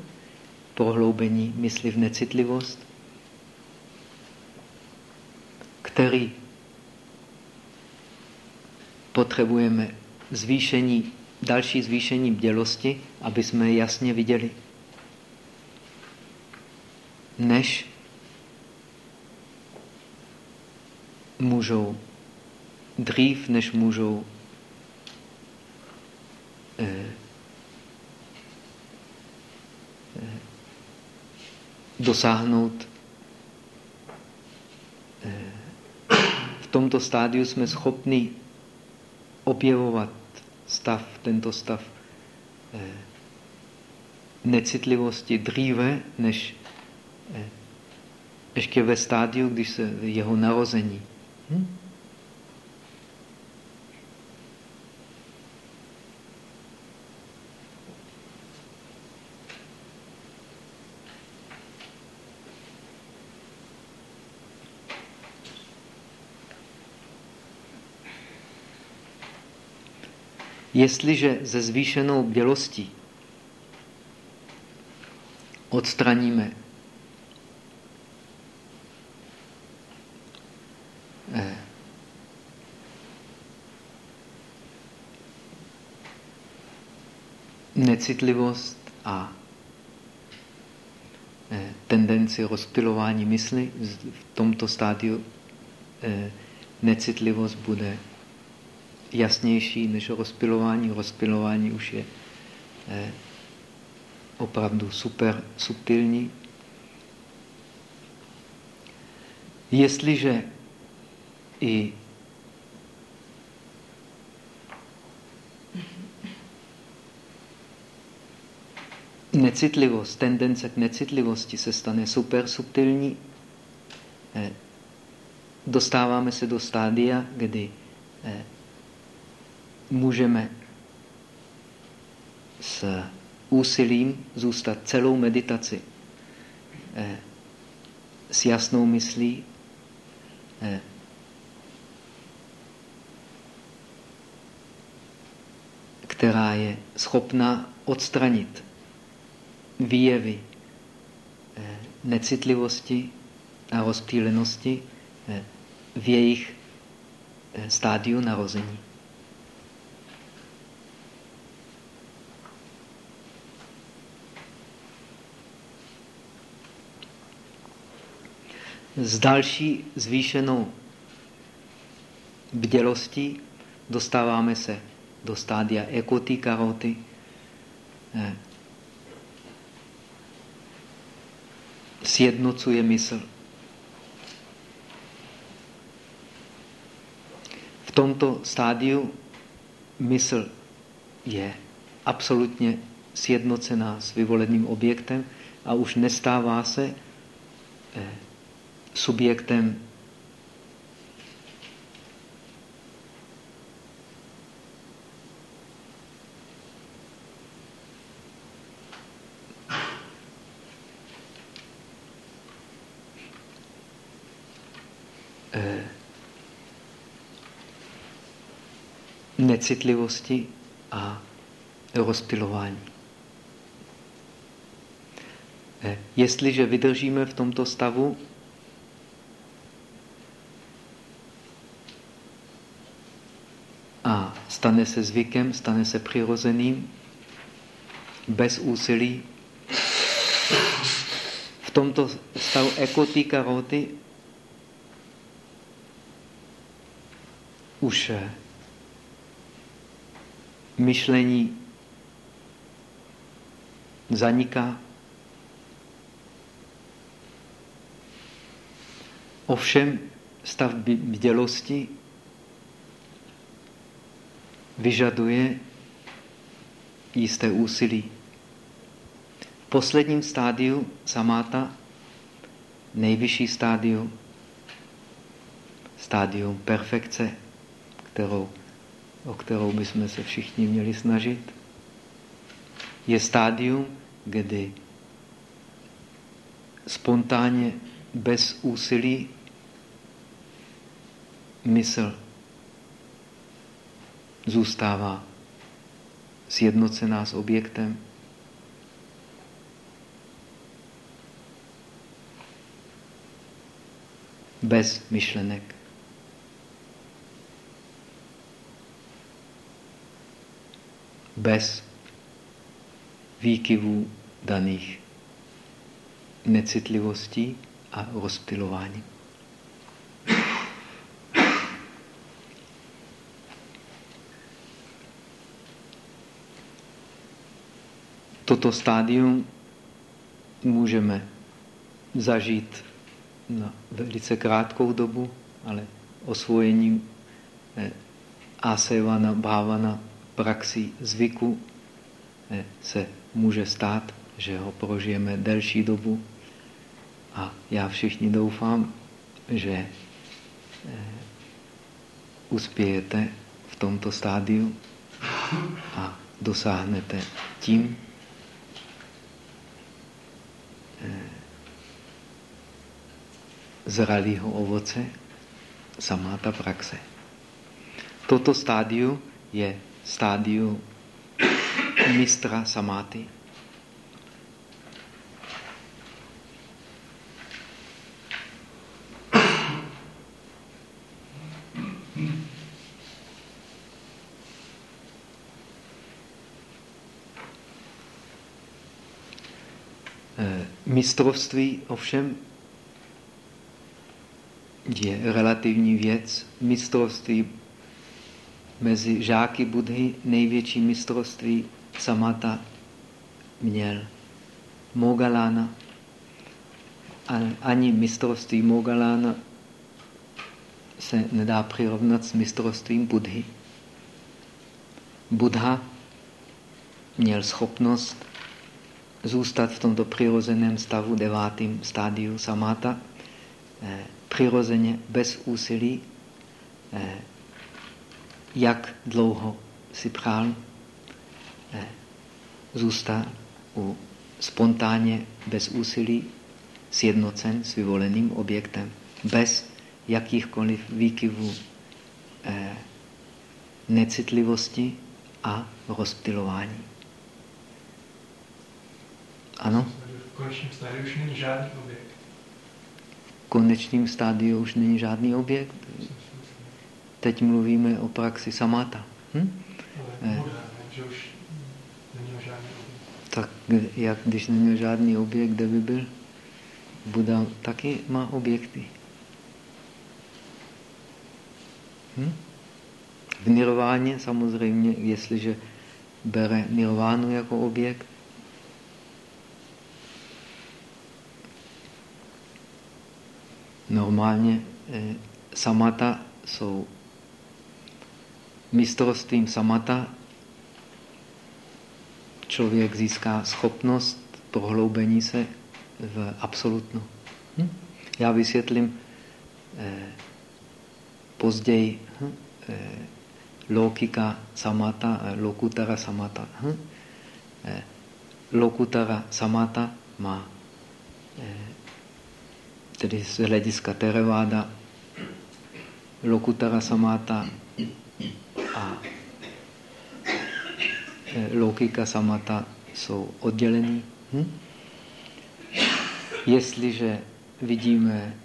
prohloubení mysli v necitlivost, který potřebujeme zvýšení, další zvýšení bdělosti, aby jsme jasně viděli. Než můžou dřív, než můžou eh, eh, dosáhnout eh, tomto stádiu jsme schopni objevovat stav, tento stav eh, necitlivosti dříve, než eh, ještě ve stádiu, když se jeho narození. Hm? Jestliže ze zvýšenou bělostí odstraníme eh, necitlivost a eh, tendenci rozpilování mysli, v tomto stádiu eh, necitlivost bude jasnější než rozpilování. Rozpilování už je eh, opravdu super subtilní. Jestliže i necitlivost, tendence k necitlivosti se stane super subtilní, eh, dostáváme se do stádia, kdy eh, můžeme s úsilím zůstat celou meditaci eh, s jasnou myslí, eh, která je schopna odstranit výjevy eh, necitlivosti a rozptýlenosti v jejich stádiu narození. S další zvýšenou bdělostí dostáváme se do stádia ekoty karoty. Eh, sjednocuje mysl. V tomto stádiu mysl je absolutně sjednocená s vyvoleným objektem a už nestává se eh, subjektem eh, necitlivosti a rozptilování. Eh, jestliže vydržíme v tomto stavu, a stane se zvykem, stane se přirozeným, bez úsilí. V tomto stavu ekotika roty už eh, myšlení zaniká. Ovšem stav bdělosti vyžaduje jisté úsilí. V posledním stádiu samáta, nejvyšší stádium, stádium perfekce, kterou, o kterou bychom se všichni měli snažit, je stádium, kdy spontánně, bez úsilí, mysl zůstává sjednocená s objektem. Bez myšlenek. Bez výkyvů daných necitlivostí a rozptilování. Toto stádium můžeme zažít na velice krátkou dobu, ale osvojením eh, asevana, bhavana, praxi, zvyku eh, se může stát, že ho prožijeme delší dobu. A já všichni doufám, že eh, uspějete v tomto stádiu a dosáhnete tím, zralého ovoce, samá ta praxe. Toto stádiu je stádiu mistra samáty. Eh, mistrovství ovšem je relativní věc. Mistrovství mezi žáky Budhy, největší mistrovství Samata měl Mogalána. Ani mistrovství Mogalána se nedá přirovnat s mistrovstvím Budhy. Buddha měl schopnost zůstat v tomto přirozeném stavu, devátým stádiu samáta, eh, přirozeně, bez úsilí, eh, jak dlouho si přál, eh, zůstal u spontánně, bez úsilí, sjednocen s vyvoleným objektem, bez jakýchkoliv výkyvů eh, necitlivosti a rozptilování. Ano? V konečném už není žádný objekt konečném stádiu už není žádný objekt. Teď mluvíme o praxi samáta. Hm? Eh. Tak jak když není žádný objekt, kde by byl? Buda taky má objekty. Hm? V nirváně samozřejmě, jestliže bere nirvánu jako objekt, Normálně eh, samata jsou mistrovstvím samata. Člověk získá schopnost prohloubení se v absolutnu. Hm? Já vysvětlím eh, později hm? eh, logika samata, eh, lokutara samata. Hm? Eh, lokutara samata má eh, tedy z hlediska Tereváda, Lokutara Samáta a eh, logika samata jsou oddělený. Hm? Jestliže vidíme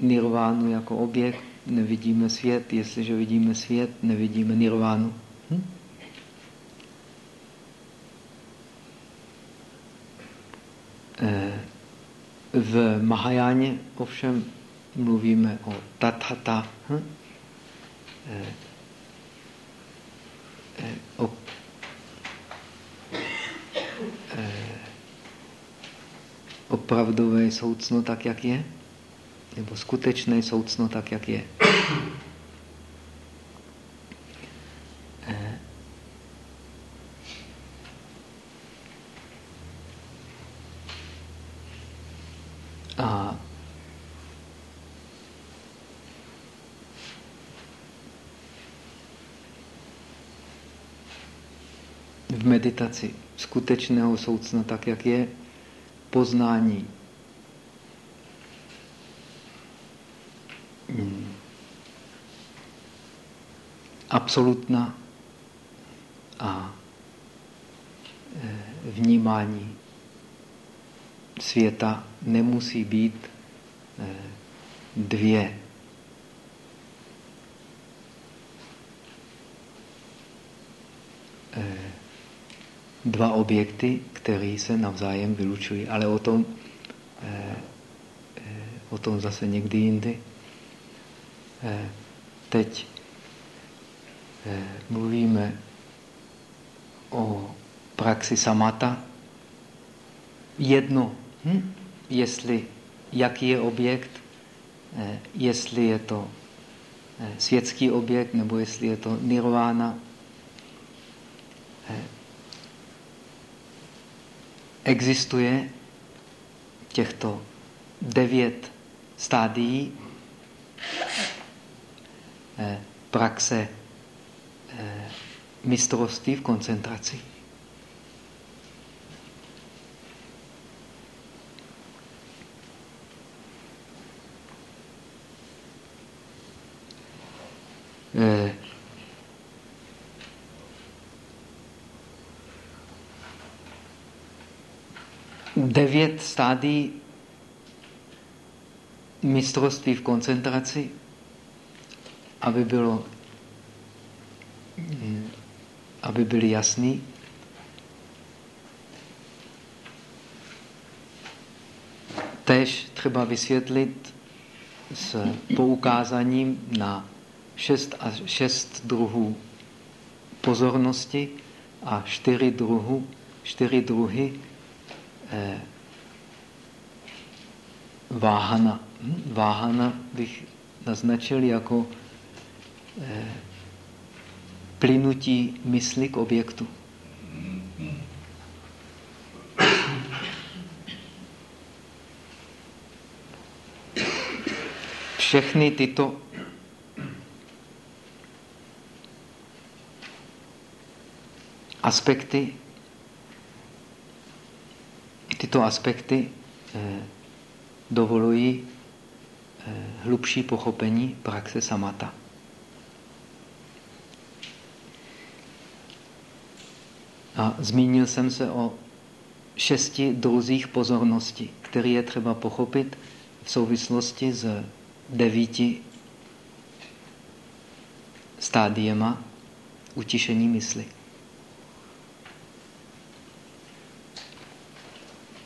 nirvánu jako objekt, nevidíme svět. Jestliže vidíme svět, nevidíme nirvánu. Hm? Eh, v Mahajáně ovšem mluvíme o tathata, hm? Eh, eh, o opravdové soucno tak, jak je, nebo skutečné soucno tak, jak je. A v meditaci skutečného soucna tak, jak je, poznání hmm. absolutna a eh, vnímání světa nemusí být eh, dvě. Eh, dva objekty, které se navzájem vylučují. Ale o tom, eh, o tom zase někdy jindy. Teď mluvíme o praxi samata. Jedno Hm? Jestli, jaký je objekt, eh, jestli je to eh, světský objekt, nebo jestli je to nirvána. Eh, existuje těchto devět stádií praxe mistrovství v koncentraci. Devět stádí mistrovství v koncentraci, aby bylo hm, aby byly jasný. Tež třeba vysvětlit s poukázaním na šest, a šest druhů pozornosti a čtyři, druhu, čtyři druhy váhana. Hm? Váhana bych naznačil jako eh, plynutí mysli k objektu. Všechny tyto aspekty, tyto aspekty eh, dovolují eh, hlubší pochopení praxe samata. A zmínil jsem se o šesti druzích pozornosti, které je třeba pochopit v souvislosti s devíti stádiema utišení mysli. Eh,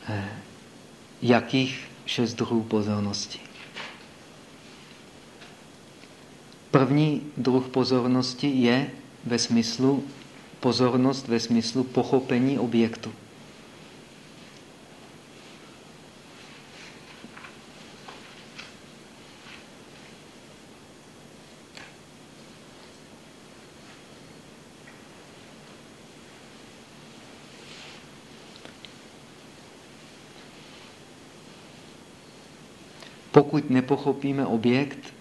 jakých šest druhů pozornosti. První druh pozornosti je ve smyslu pozornost ve smyslu pochopení objektu. Pokud nepochopíme objekt,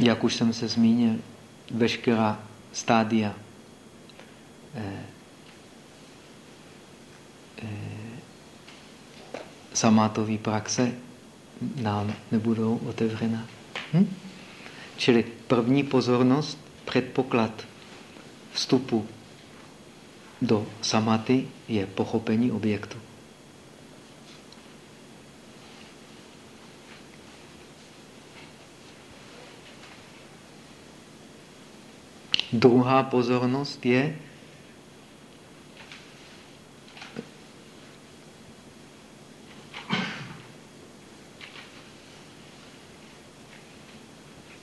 jak už jsem se zmínil, veškerá stádia eh, eh, samátové praxe nám nebudou otevřena. Hm? Čili první pozornost předpoklad vstupu do samaty je pochopení objektu. Druhá pozornost je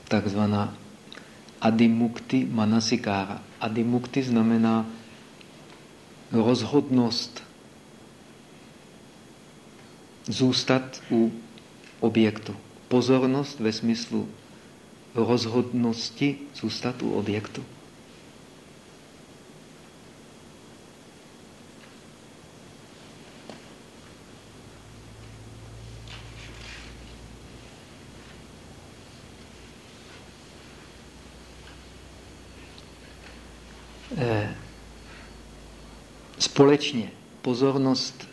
takzvaná adimukti manasikára. Adimukti znamená rozhodnost zůstat u objektu. Pozornost ve smyslu rozhodnosti zůstat u objektu. Společně pozornost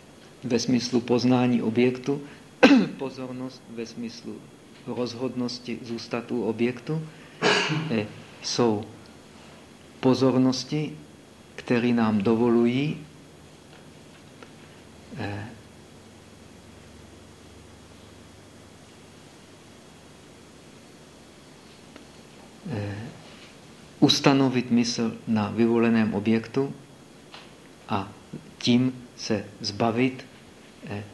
ve smyslu poznání objektu, [CLEARS THROAT] pozornost ve smyslu rozhodnosti zůstat u objektu, eh, jsou pozornosti, které nám dovolují eh, ustanovit mysl na vyvoleném objektu a tím se zbavit eh,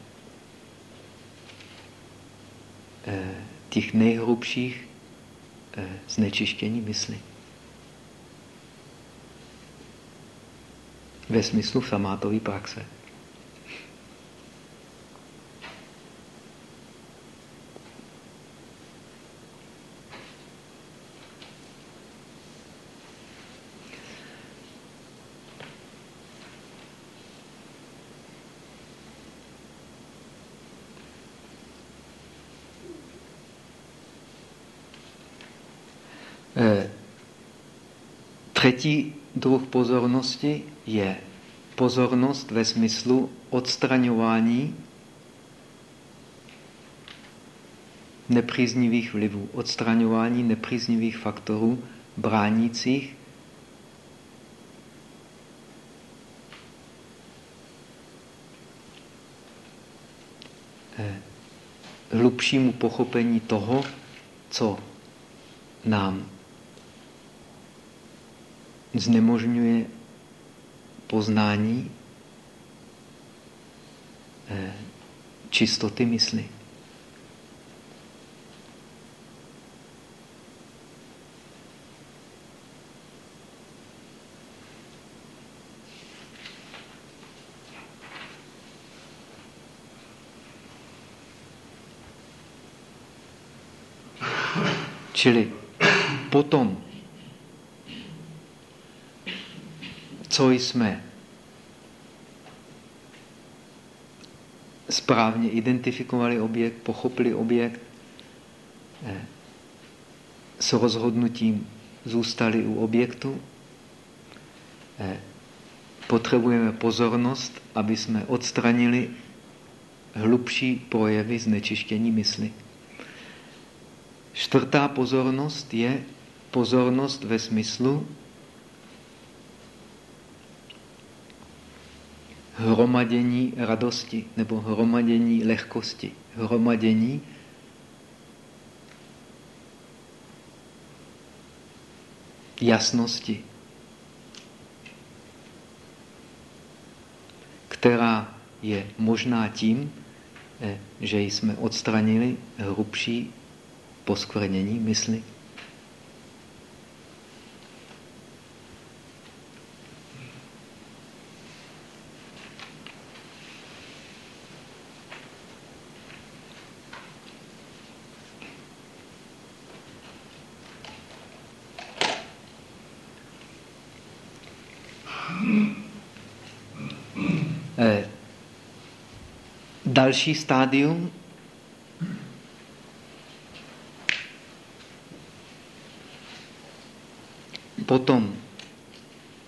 eh, těch nejhrubších eh, znečištění mysli. Ve smyslu samátové praxe. Třetí druh pozornosti je pozornost ve smyslu odstraňování nepříznivých vlivů, odstraňování nepříznivých faktorů bránících hlubšímu pochopení toho, co nám znemožňuje poznání eh, čistoty mysli. Čili potom co jsme správně identifikovali objekt, pochopili objekt, eh, s rozhodnutím zůstali u objektu, eh, potřebujeme pozornost, aby jsme odstranili hlubší projevy znečištění mysli. Čtvrtá pozornost je pozornost ve smyslu hromadění radosti nebo hromadění lehkosti, hromadění jasnosti, která je možná tím, eh, že jsme odstranili hrubší poskvrnění mysli. Další stádium? Potom,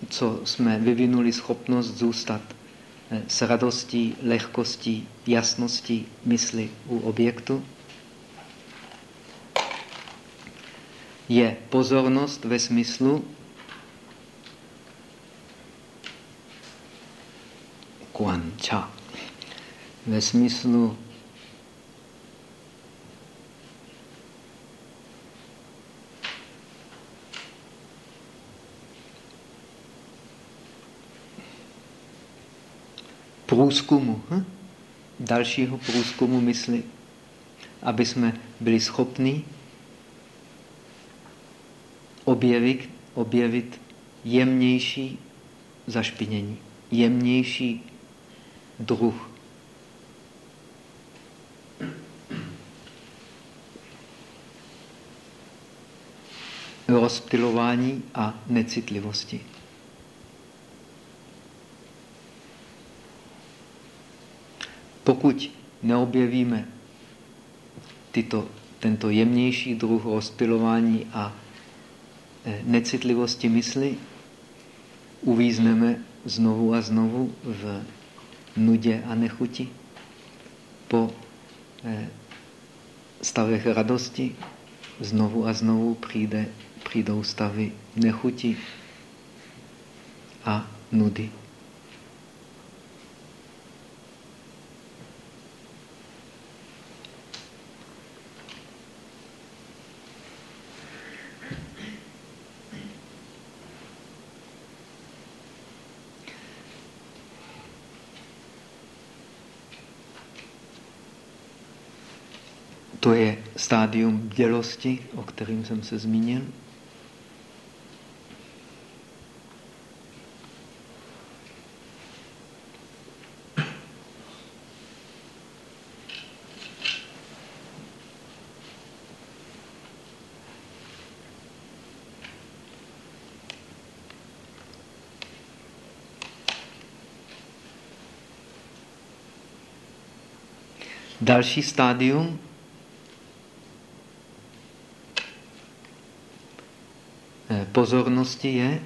co jsme vyvinuli schopnost zůstat eh, s radostí, lehkostí, jasností mysli u objektu, je pozornost ve smyslu Ve smyslu průzkumu, hm? dalšího průzkumu mysli, aby jsme byli schopni objevit, objevit jemnější zašpinění, jemnější druh. Rozptilování a necitlivosti. Pokud neobjevíme tyto, tento jemnější druh rozpilování a e, necitlivosti mysli, uvízneme znovu a znovu v nudě a nechuti. Po e, stavech radosti znovu a znovu přijde, přijdou stavy nechuti a nudy. To je stádium bdělosti, o kterém jsem se zmínil. Další stádium pozornosti je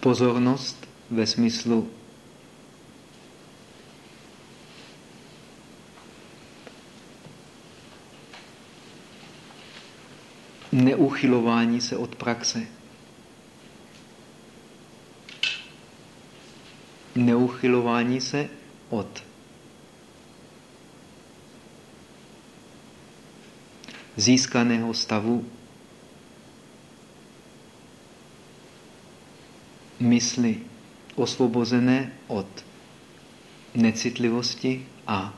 pozornost ve smyslu neuchylování se od praxe. Neuchylování se od získaného stavu mysli osvobozené od necitlivosti a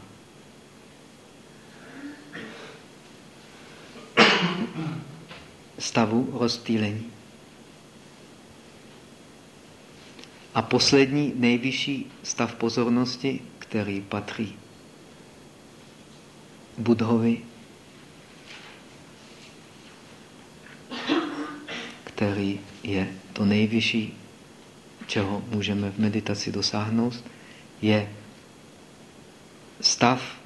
stavu rozptýlení. A poslední, nejvyšší stav pozornosti, který patří Budhovi, který je to nejvyšší, čeho můžeme v meditaci dosáhnout, je stav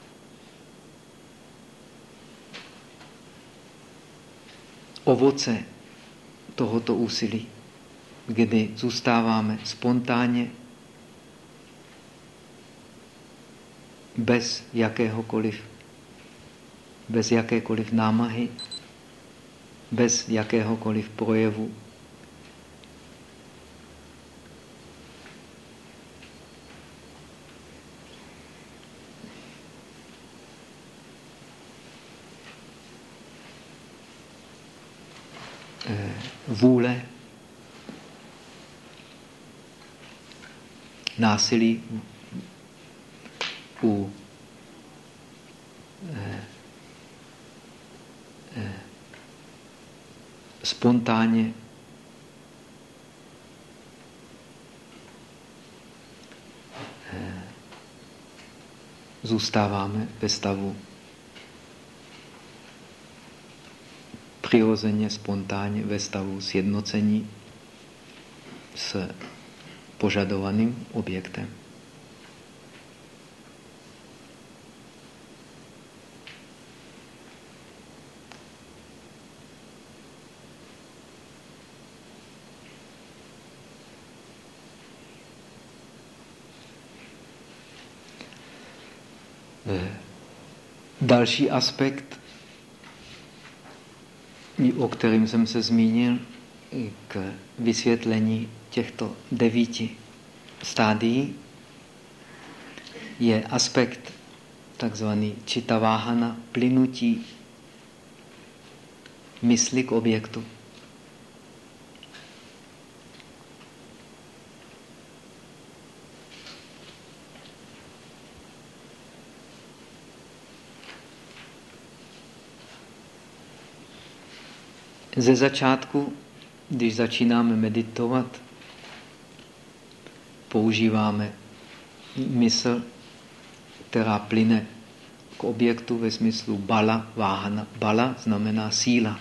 ovoce tohoto úsilí, kdy zůstáváme spontánně, bez jakéhokoliv, bez jakékoliv námahy, bez jakéhokoliv projevu. Eh, vůle, násilí u eh, eh, spontánně zůstáváme ve stavu přirozeně, spontánně ve stavu sjednocení s požadovaným objektem. Další aspekt o kterém jsem se zmínil, k vysvětlení těchto devíti stádií, je aspekt takzvaný čitaváhana, plynutí mysli k objektu. Ze začátku, když začínáme meditovat, používáme mysl, která plyne k objektu ve smyslu bala, váhana. Bala znamená síla.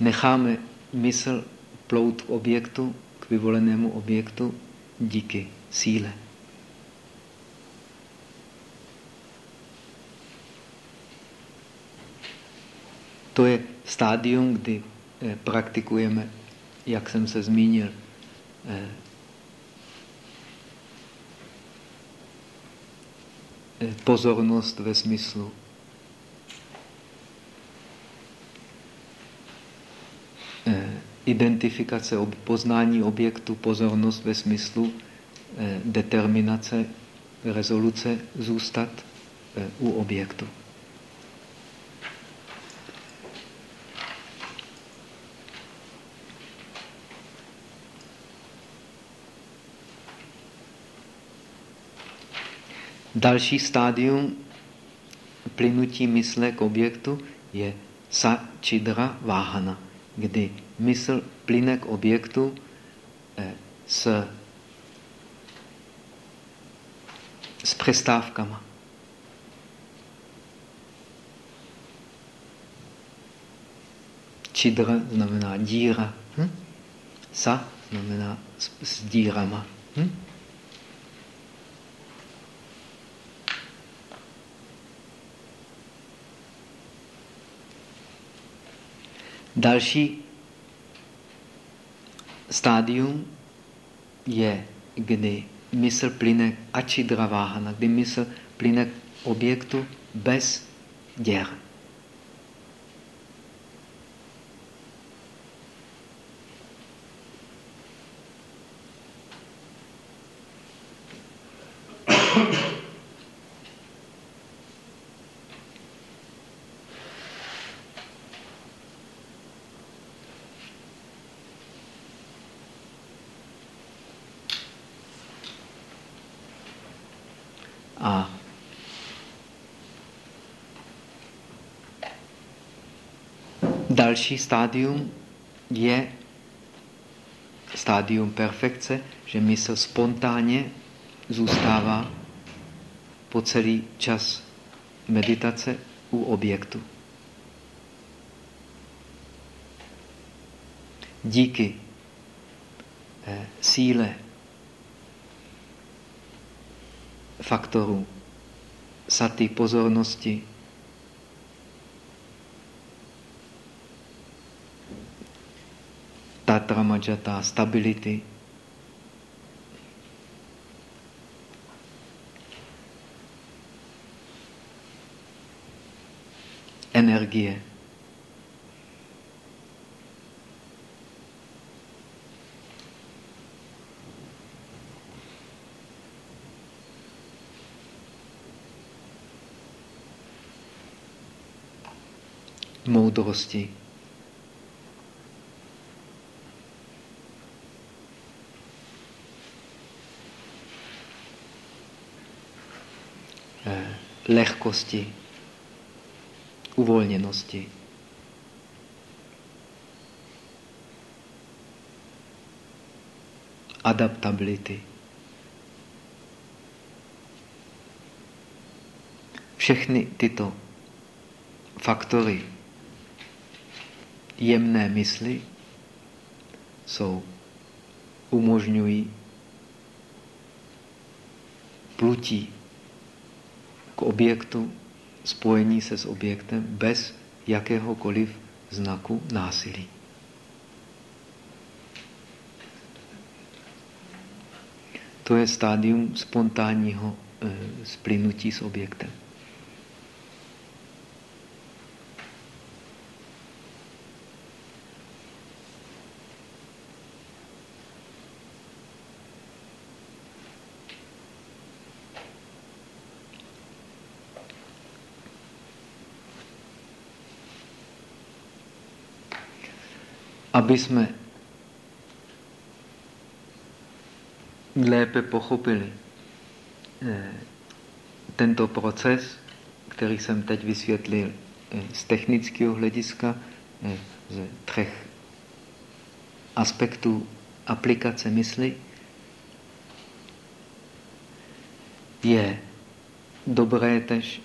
Necháme mysl plout k objektu, k vyvolenému objektu díky síle. To je stádium, kdy praktikujeme, jak jsem se zmínil, eh, eh, pozornost ve smyslu identifikace, poznání objektu, pozornost ve smyslu determinace, rezoluce zůstat u objektu. Další stádium plynutí mysle k objektu je sačidra váhana, kdy mysl plyne k objektu eh, s, s přestávkama. Čidra znamená díra. Hm? Sa znamená s, s dírama. Hm? Další stádium je, kdy mysl plyne ačidra váhana, kdy mysl plyne k objektu bez děr. Další stádium je stádium perfekce, že mysl spontánně zůstává po celý čas meditace u objektu. Díky eh, síle faktorů saty pozornosti tatramajata, stability. Energie. moudrosti. Lehkosti, uvolněnosti. Adaptability. Všechny tyto faktory jemné mysli jsou, umožňují plutí k objektu, spojení se s objektem bez jakéhokoliv znaku násilí. To je stádium spontánního e, splynutí s objektem. Aby jsme lépe pochopili eh, tento proces, který jsem teď vysvětlil eh, z technického hlediska, eh, ze třech aspektů aplikace mysli, je dobré tež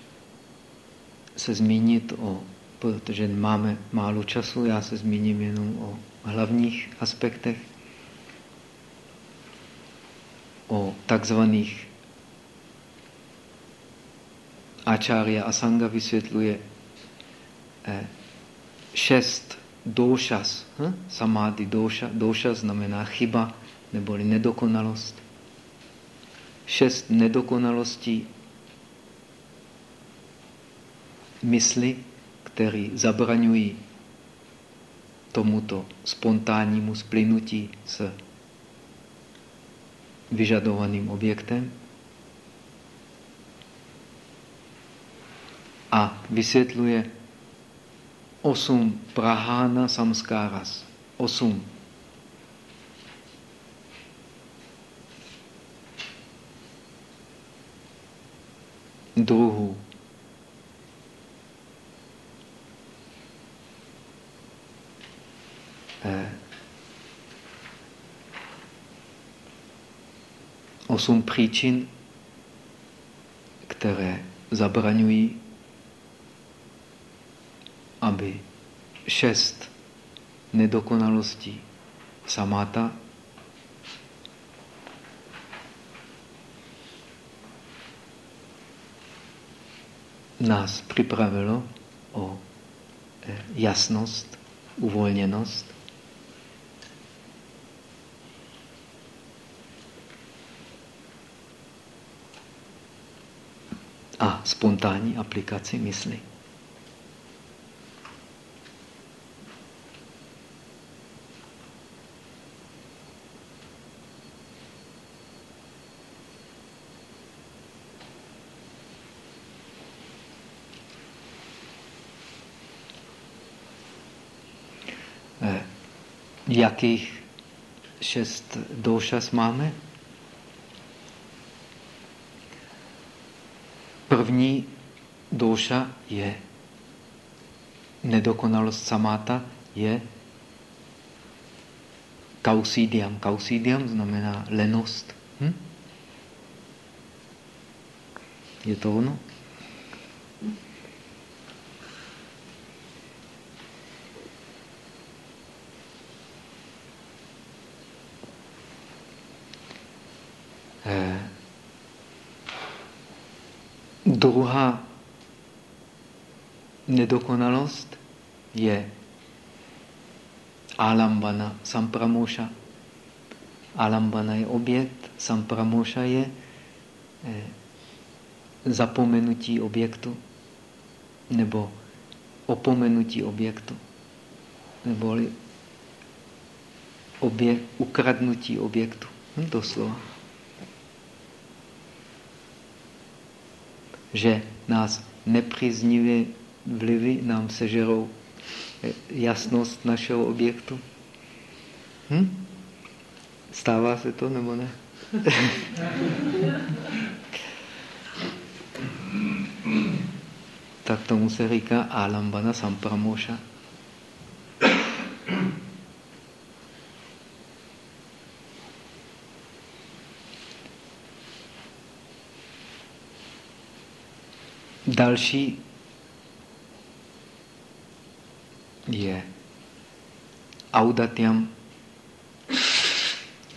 se zmínit o, protože máme málo času, já se zmíním jenom o hlavních aspektech, o takzvaných Acharya Asanga vysvětluje eh, šest došas, hm? samády doša, doša znamená chyba neboli nedokonalost. Šest nedokonalostí mysli, které zabraňují tomuto spontánnímu splynutí s vyžadovaným objektem. A vysvětluje osm prahána samskáras. Osm druhů eh, osm příčin, které zabraňují, aby šest nedokonalostí samáta nás připravilo o eh, jasnost, uvolněnost a spontánní aplikaci mysli. Eh, jakých šest došas máme? První doša je nedokonalost samáta, je kausidiam. Kausidiam znamená lenost. Hm? Je to ono? Druhá nedokonalost je alambana sampramoša. Alambana je objekt, sampramoša je eh, zapomenutí objektu nebo opomenutí objektu neboli objekt, ukradnutí objektu. Hm, doslova. Že nás nepříznivé vlivy nám sežerou jasnost našeho objektu. Hm? Stává se to nebo ne? [LAUGHS] tak tomu se říká alambana sampramoša. Další je audatiam.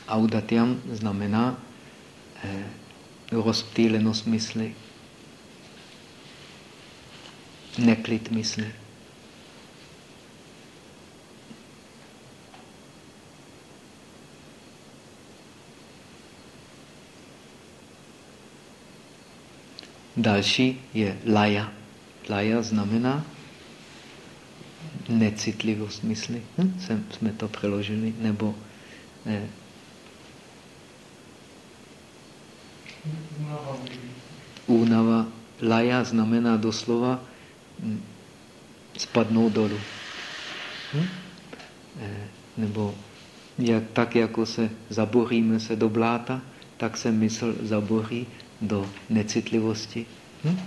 Audatiam znamená eh, rozptýlenost mysli, neklid mysli. Další je laja. Laja znamená necitlivost mysli. Hm? Sem jsme to přeložili. Nebo ne. Únava. Laja znamená doslova hm, spadnout dolů. Hm? Eh, Nebo jak, tak, jako se zaboríme se do bláta, tak se mysl zaboří do necitlivosti. Hm?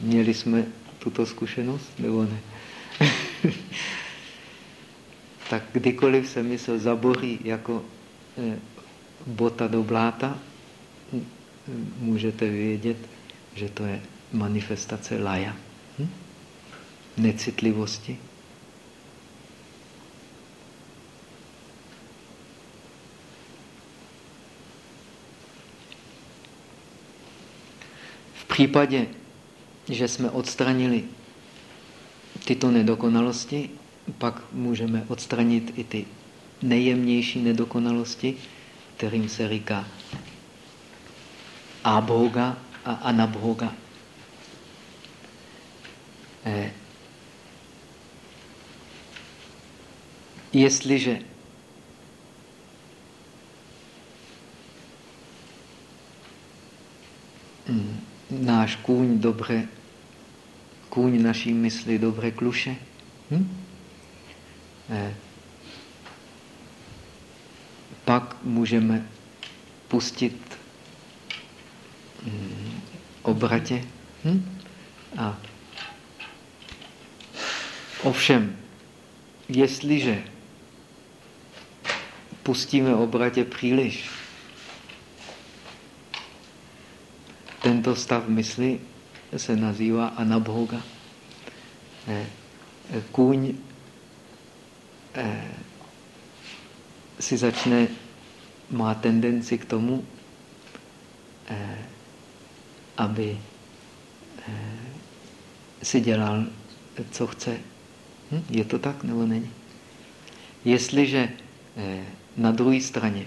Měli jsme tuto zkušenost, nebo ne? [LAUGHS] tak kdykoliv se mysl zaboří jako eh, bota do bláta, můžete vědět, že to je manifestace laja. Hm? Necitlivosti. Případě, že jsme odstranili tyto nedokonalosti, pak můžeme odstranit i ty nejjemnější nedokonalosti, kterým se říká abhoga a anabhoga. Eh, jestliže hm, náš kůň dobře, kůň naší mysli dobře kluše, hm? eh, pak můžeme pustit hm, obratě hm? a ovšem, jestliže pustíme obratě příliš, tento stav mysli se nazývá anabhoga. Eh, eh, kůň eh, si začne, má tendenci k tomu, aby si dělal, co chce. Hm? Je to tak nebo není? Jestliže na druhé straně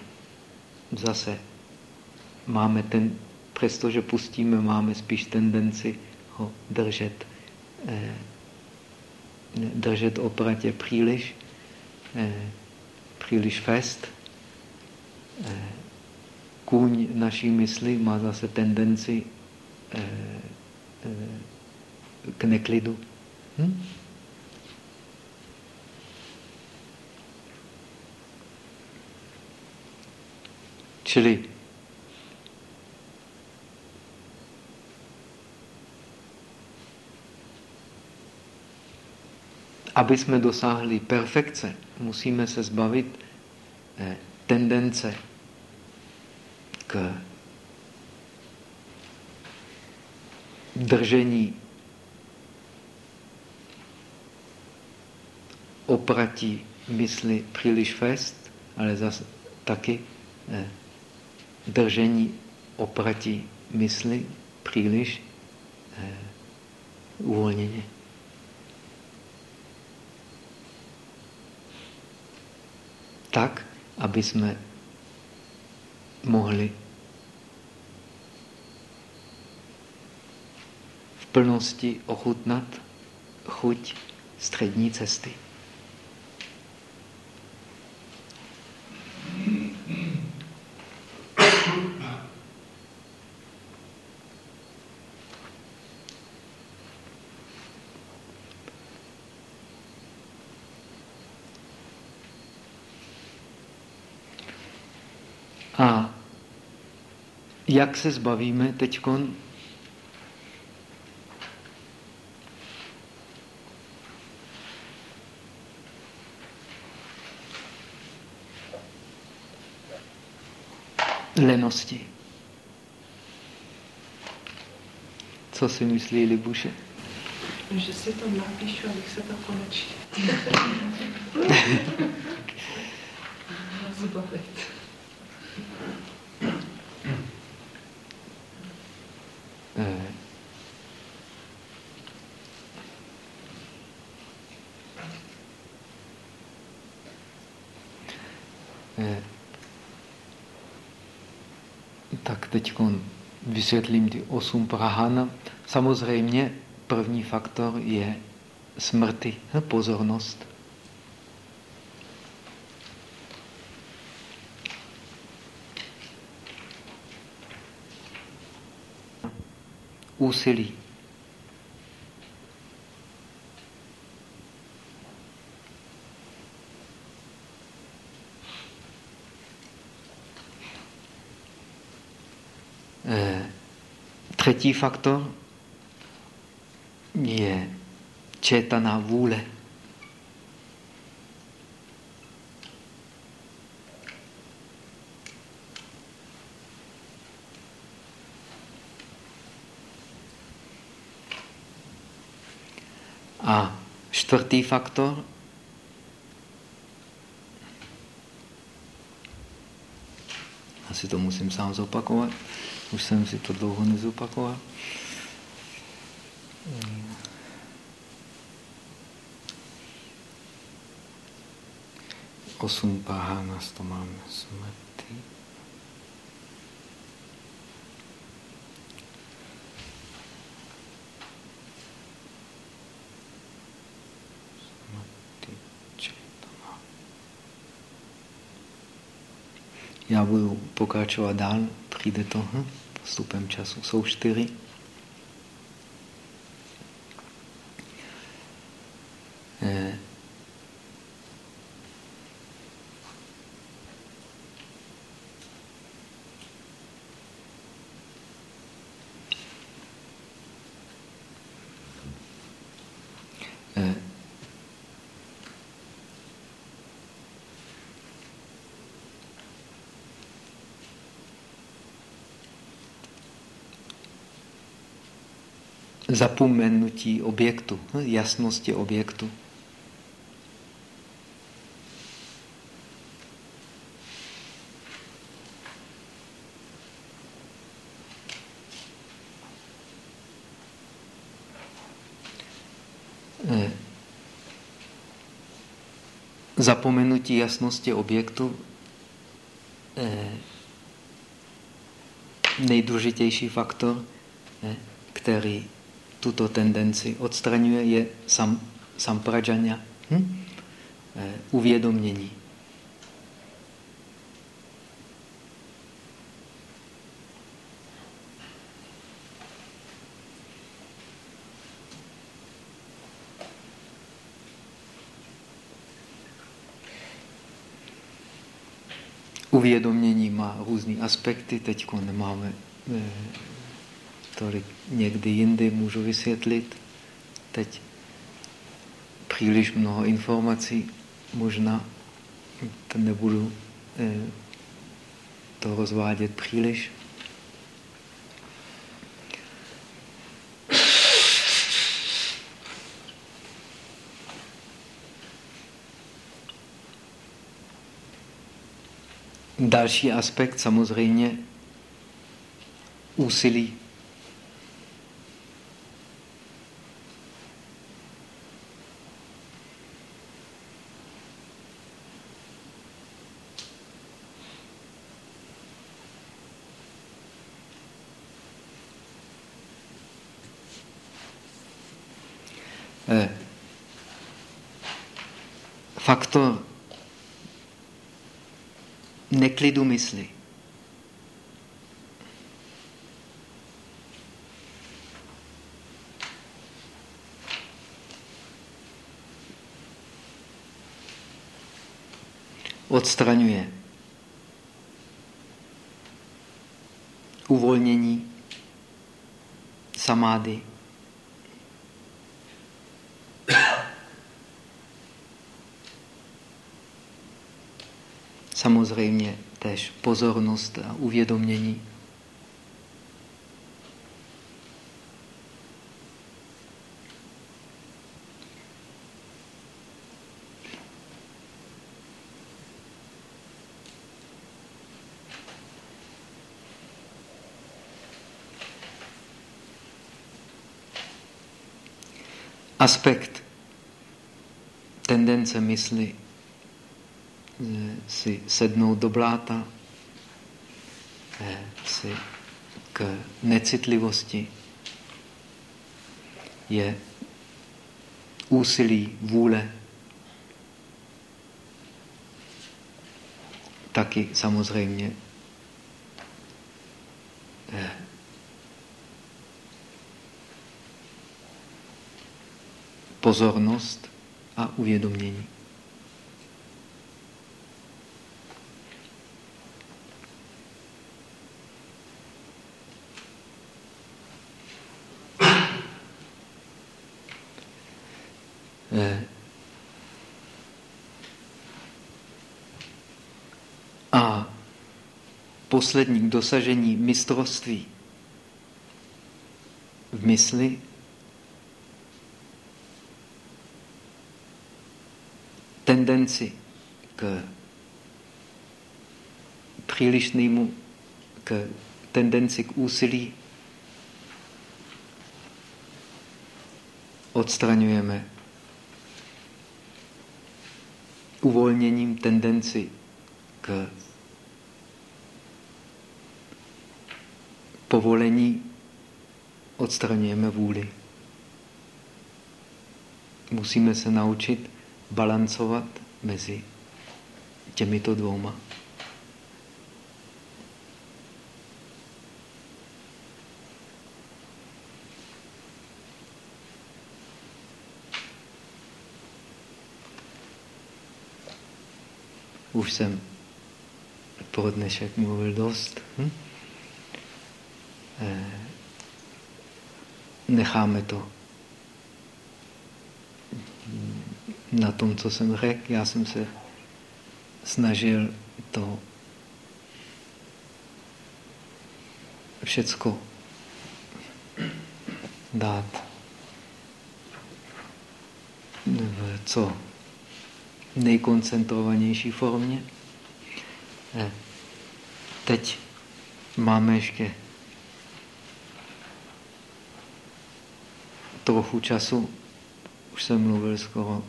zase máme ten, přestože pustíme, máme spíš tendenci ho držet, držet opratě příliš, příliš fest. Kůň naší mysli má zase tendenci k neklidu. Hm? Čili aby jsme dosáhli perfekce, musíme se zbavit eh, tendence k držení opratí mysli příliš fest, ale zase taky eh, držení opratí mysli příliš eh, uvolněně. Tak, aby jsme mohli v plnosti ochutnat chuť střední cesty. Jak se zbavíme teď lenosti. Co si myslí Libuše? Že si to napíšu, abych se to konečně [LAUGHS] zbavit. Teď vysvětlím ty osm prahana. Samozřejmě první faktor je smrti, pozornost. Úsilí. Třetí faktor je četaná vůle. A čtvrtý faktor asi to musím sám zopakovat, už jsem si to dlouho nezopakoval. Osm nás to máme smrti. Já budu pokračovat dál, přijde to hm, postupem času. Jsou čtyři. Zapomenutí objektu, hm, jasnosti objektu. Eh, zapomenutí jasnosti objektu eh, nejdůležitější faktor, eh, který tuto tendenci odstraňuje, je sam, sampradžanya, hm? e, uvědomění. Uvědomění má různé aspekty, teď nemáme e, tolik někdy jindy můžu vysvětlit. Teď příliš mnoho informací, možná to nebudu eh, to rozvádět příliš. Další aspekt samozřejmě úsilí faktor neklidu mysli. Odstraňuje uvolnění, samády, samozřejmě tež pozornost a uvědomění. Aspekt tendence mysli si sednout do bláta, si k necitlivosti je úsilí vůle, taky samozřejmě pozornost a uvědomění. Eh, a poslední k dosažení mistrovství v mysli tendenci k přílišnému, k tendenci k úsilí odstraňujeme uvolněním tendenci k povolení odstraňujeme vůli. Musíme se naučit balancovat mezi těmito dvouma. Už jsem pro dnešek mluvil dost. Hm? Eh, necháme to na tom, co jsem řekl. Já jsem se snažil to všecko dát v co nejkoncentrovanější formě. Eh, teď máme ještě trochu času, už jsem mluvil skoro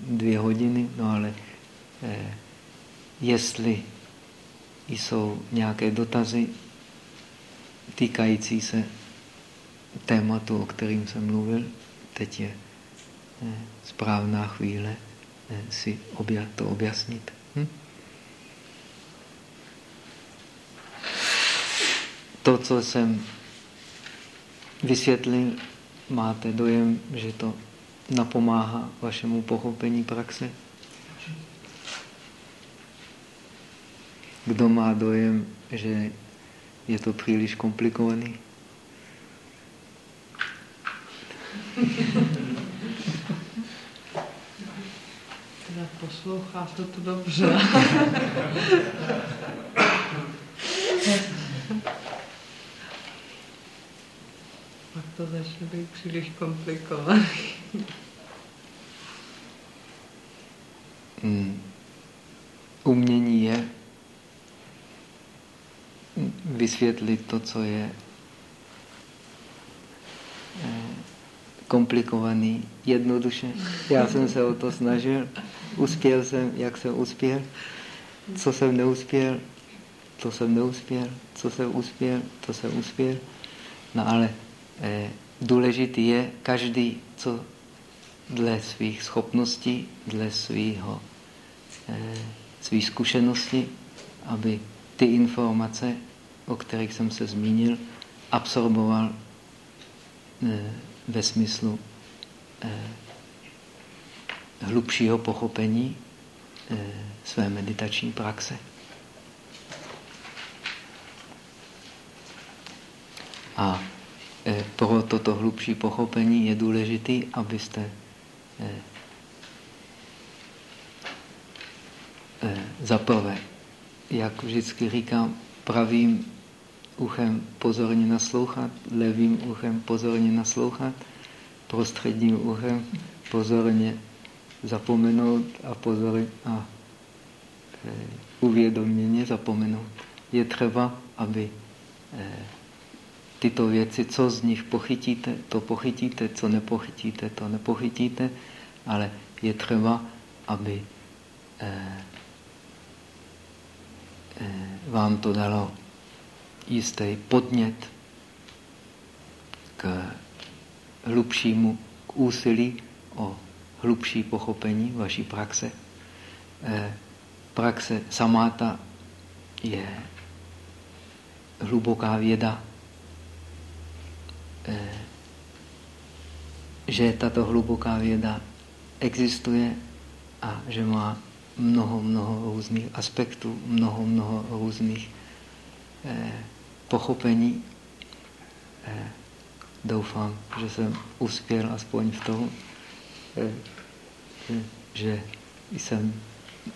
dvě hodiny, no ale eh, jestli jsou nějaké dotazy týkající se tématu, o kterým jsem mluvil, teď je eh, správná chvíle eh, si obja to objasnit. Hm? To, co jsem vysvětlil, máte dojem, že to napomáhá vašemu pochopení praxe? Kdo má dojem, že je to příliš komplikovaný? Teda poslouchá to tu dobře. Pak to začne být příliš komplikovaný. Hmm. Umění je vysvětlit to, co je eh, komplikovaný, jednoduše. Já jsem se o to snažil, uspěl jsem, jak jsem uspěl, co jsem neuspěl, to jsem neuspěl, co jsem uspěl, to jsem uspěl. No ale eh, důležitý je každý, co dle svých schopností, dle svého, eh, svých zkušeností, aby ty informace, o kterých jsem se zmínil, absorboval eh, ve smyslu eh, hlubšího pochopení své meditační praxe. A pro toto hlubší pochopení je důležité, abyste za prvé jak vždycky říkám, pravým uchem pozorně naslouchat, levým uchem pozorně naslouchat, prostředním uchem pozorně zapomenout a pozorně a e, uvědoměně zapomenout. Je třeba, aby e, tyto věci, co z nich pochytíte, to pochytíte, co nepochytíte, to nepochytíte, ale je třeba, aby Eh, vám to dalo jistý podnět k hlubšímu, k úsilí o hlubší pochopení vaší praxe. Eh, praxe samáta je hluboká věda, eh, že tato hluboká věda existuje a že má mnoho, mnoho různých aspektů, mnoho, mnoho různých eh, pochopení. Eh, doufám, že jsem uspěl aspoň v tom. Eh, že jsem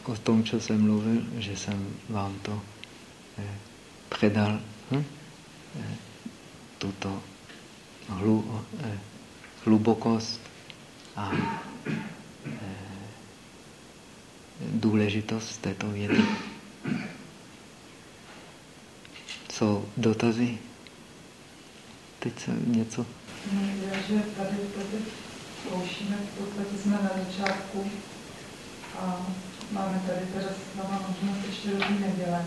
o tom, co jsem mluvil, že jsem vám to eh, předal hm? eh, tuto hlu, eh, hlubokost a důležitost této vědy. Jsou dotazy? Teď se něco? Je, že tady tady zkoušíme, v podstatě jsme na začátku a máme tady teda znamená možnost ještě různý neděle.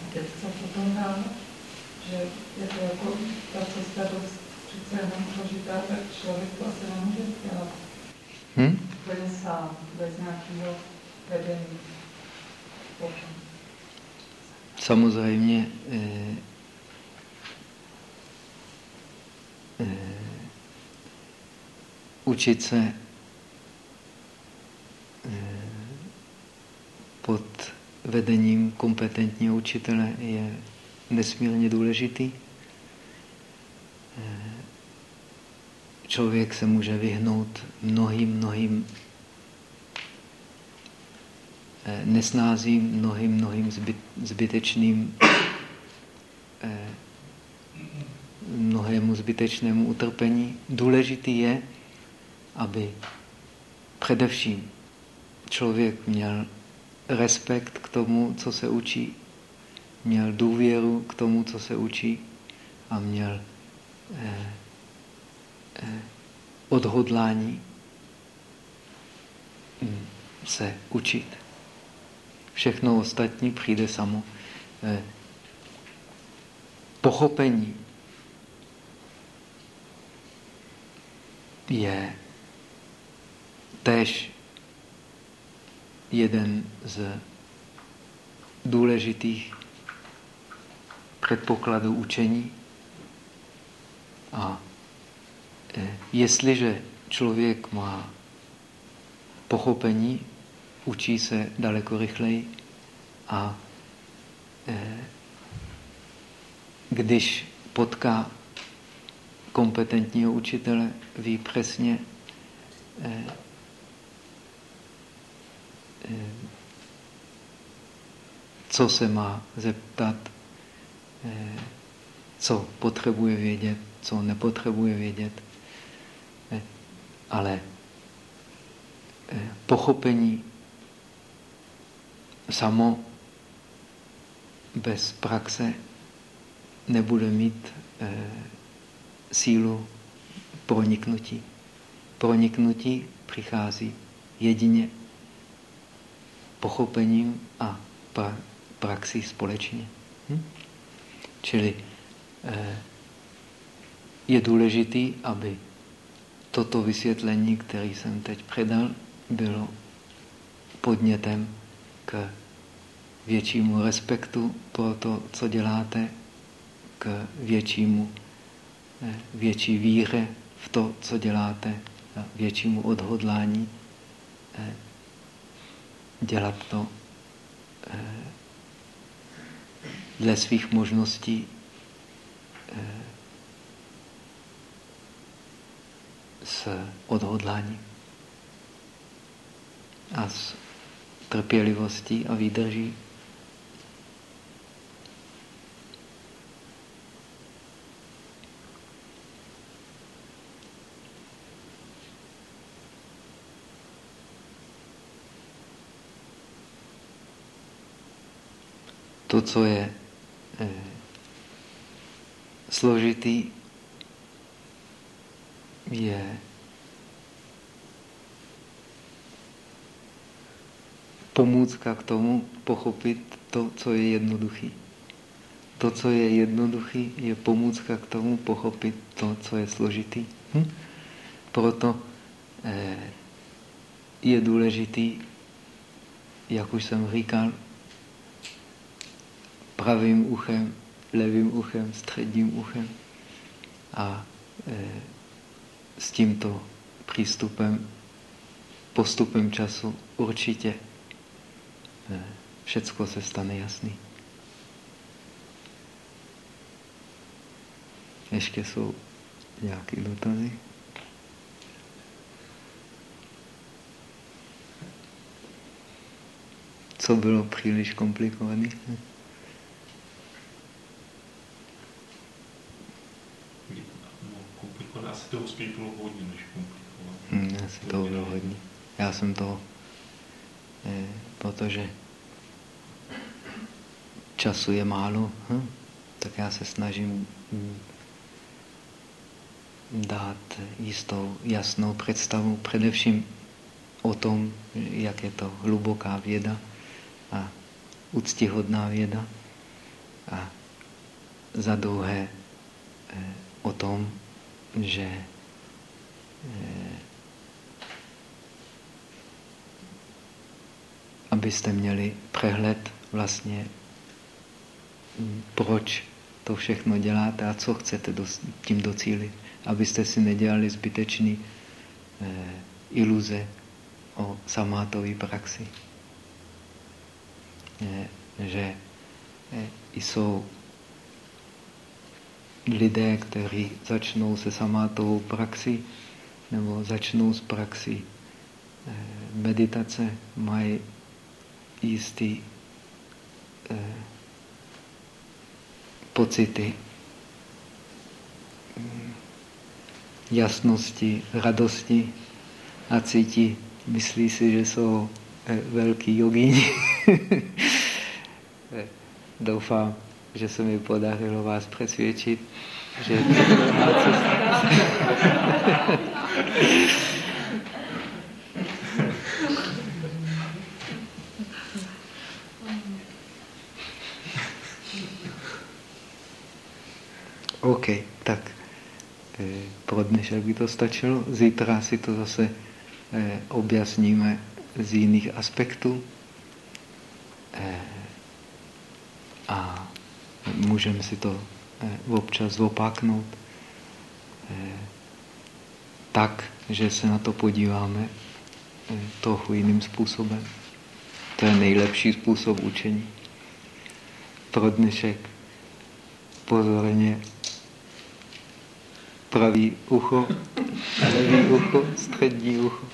A teď co potom dál, že je to jako ta cesta dost přece jenom složitá, tak člověk to asi nemůže dělat. Hmm? Úplně sám, bez nějakého vedení. Samozřejmě eh, eh, učit se eh, pod vedením kompetentního učitele je nesmírně důležitý. Eh, člověk se může vyhnout mnohým, mnohým eh, nesnázím, mnohým, mnohým zbyt, zbytečným eh, mnohému zbytečnému utrpení. Důležitý je, aby především člověk měl respekt k tomu, co se učí, měl důvěru k tomu, co se učí a měl eh, eh, odhodlání hm, se učit. Všechno ostatní přijde samo. Eh, pochopení je též jeden z důležitých předpokladů učení. A e, jestliže člověk má pochopení, učí se daleko rychleji a e, když potká kompetentního učitele, ví přesně, e, Eh, co se má zeptat, eh, co potřebuje vědět, co nepotřebuje vědět. Eh, ale pochopení samo bez praxe nebude mít sílu proniknutí. Proniknutí přichází jedině pochopením a pra, praxí společně. Hm? Čili eh, je důležité, aby toto vysvětlení, které jsem teď předal, bylo podnětem k většímu respektu pro to, co děláte, k většímu, eh, větší víře v to, co děláte, a většímu odhodlání eh, dělat to eh, dle svých možností s odhodláním a s trpělivostí a výdrží. To, co je eh, složitý, je pomůcka k tomu pochopit to, co je jednoduchý. To, co je jednoduchý, je pomůcka k tomu pochopit to, co je složitý. Hm? Proto eh, je důležitý, jak už jsem říkal, pravým uchem, levým uchem, středním uchem. A e, s tímto přístupem, postupem času určitě e, se stane jasný. Ještě jsou nějaké dotazy? Co bylo příliš komplikované? No, toho spíš bylo hodně, než komplikované. Hmm, asi toho bylo hodně. Já jsem to, eh, protože času je málo, hm? tak já se snažím hm, dát jistou jasnou představu především o tom, jak je to hluboká věda a úctihodná věda a za druhé eh, o tom, že eh, abyste měli přehled vlastně, hm, proč to všechno děláte a co chcete tím docílit abyste si nedělali zbytečný eh, iluze o samátové praxi. Je, že eh, jsou lidé, kteří začnou se samátovou praxi nebo začnou s praxí eh, meditace, mají jistý eh, pocity jasnosti, radosti a cítí, myslí si, že jsou eh, velký jogíni. [LAUGHS] Eh, doufám, že se mi podařilo vás přesvědčit, že [LAUGHS] OK, tak. Eh, pro dnešek by to stačilo. Zítra si to zase eh, objasníme z jiných aspektů. Eh, a můžeme si to občas opáknout tak, že se na to podíváme trochu jiným způsobem. To je nejlepší způsob učení. Pro dnešek pozorně pravý ucho, levý ucho, střední ucho.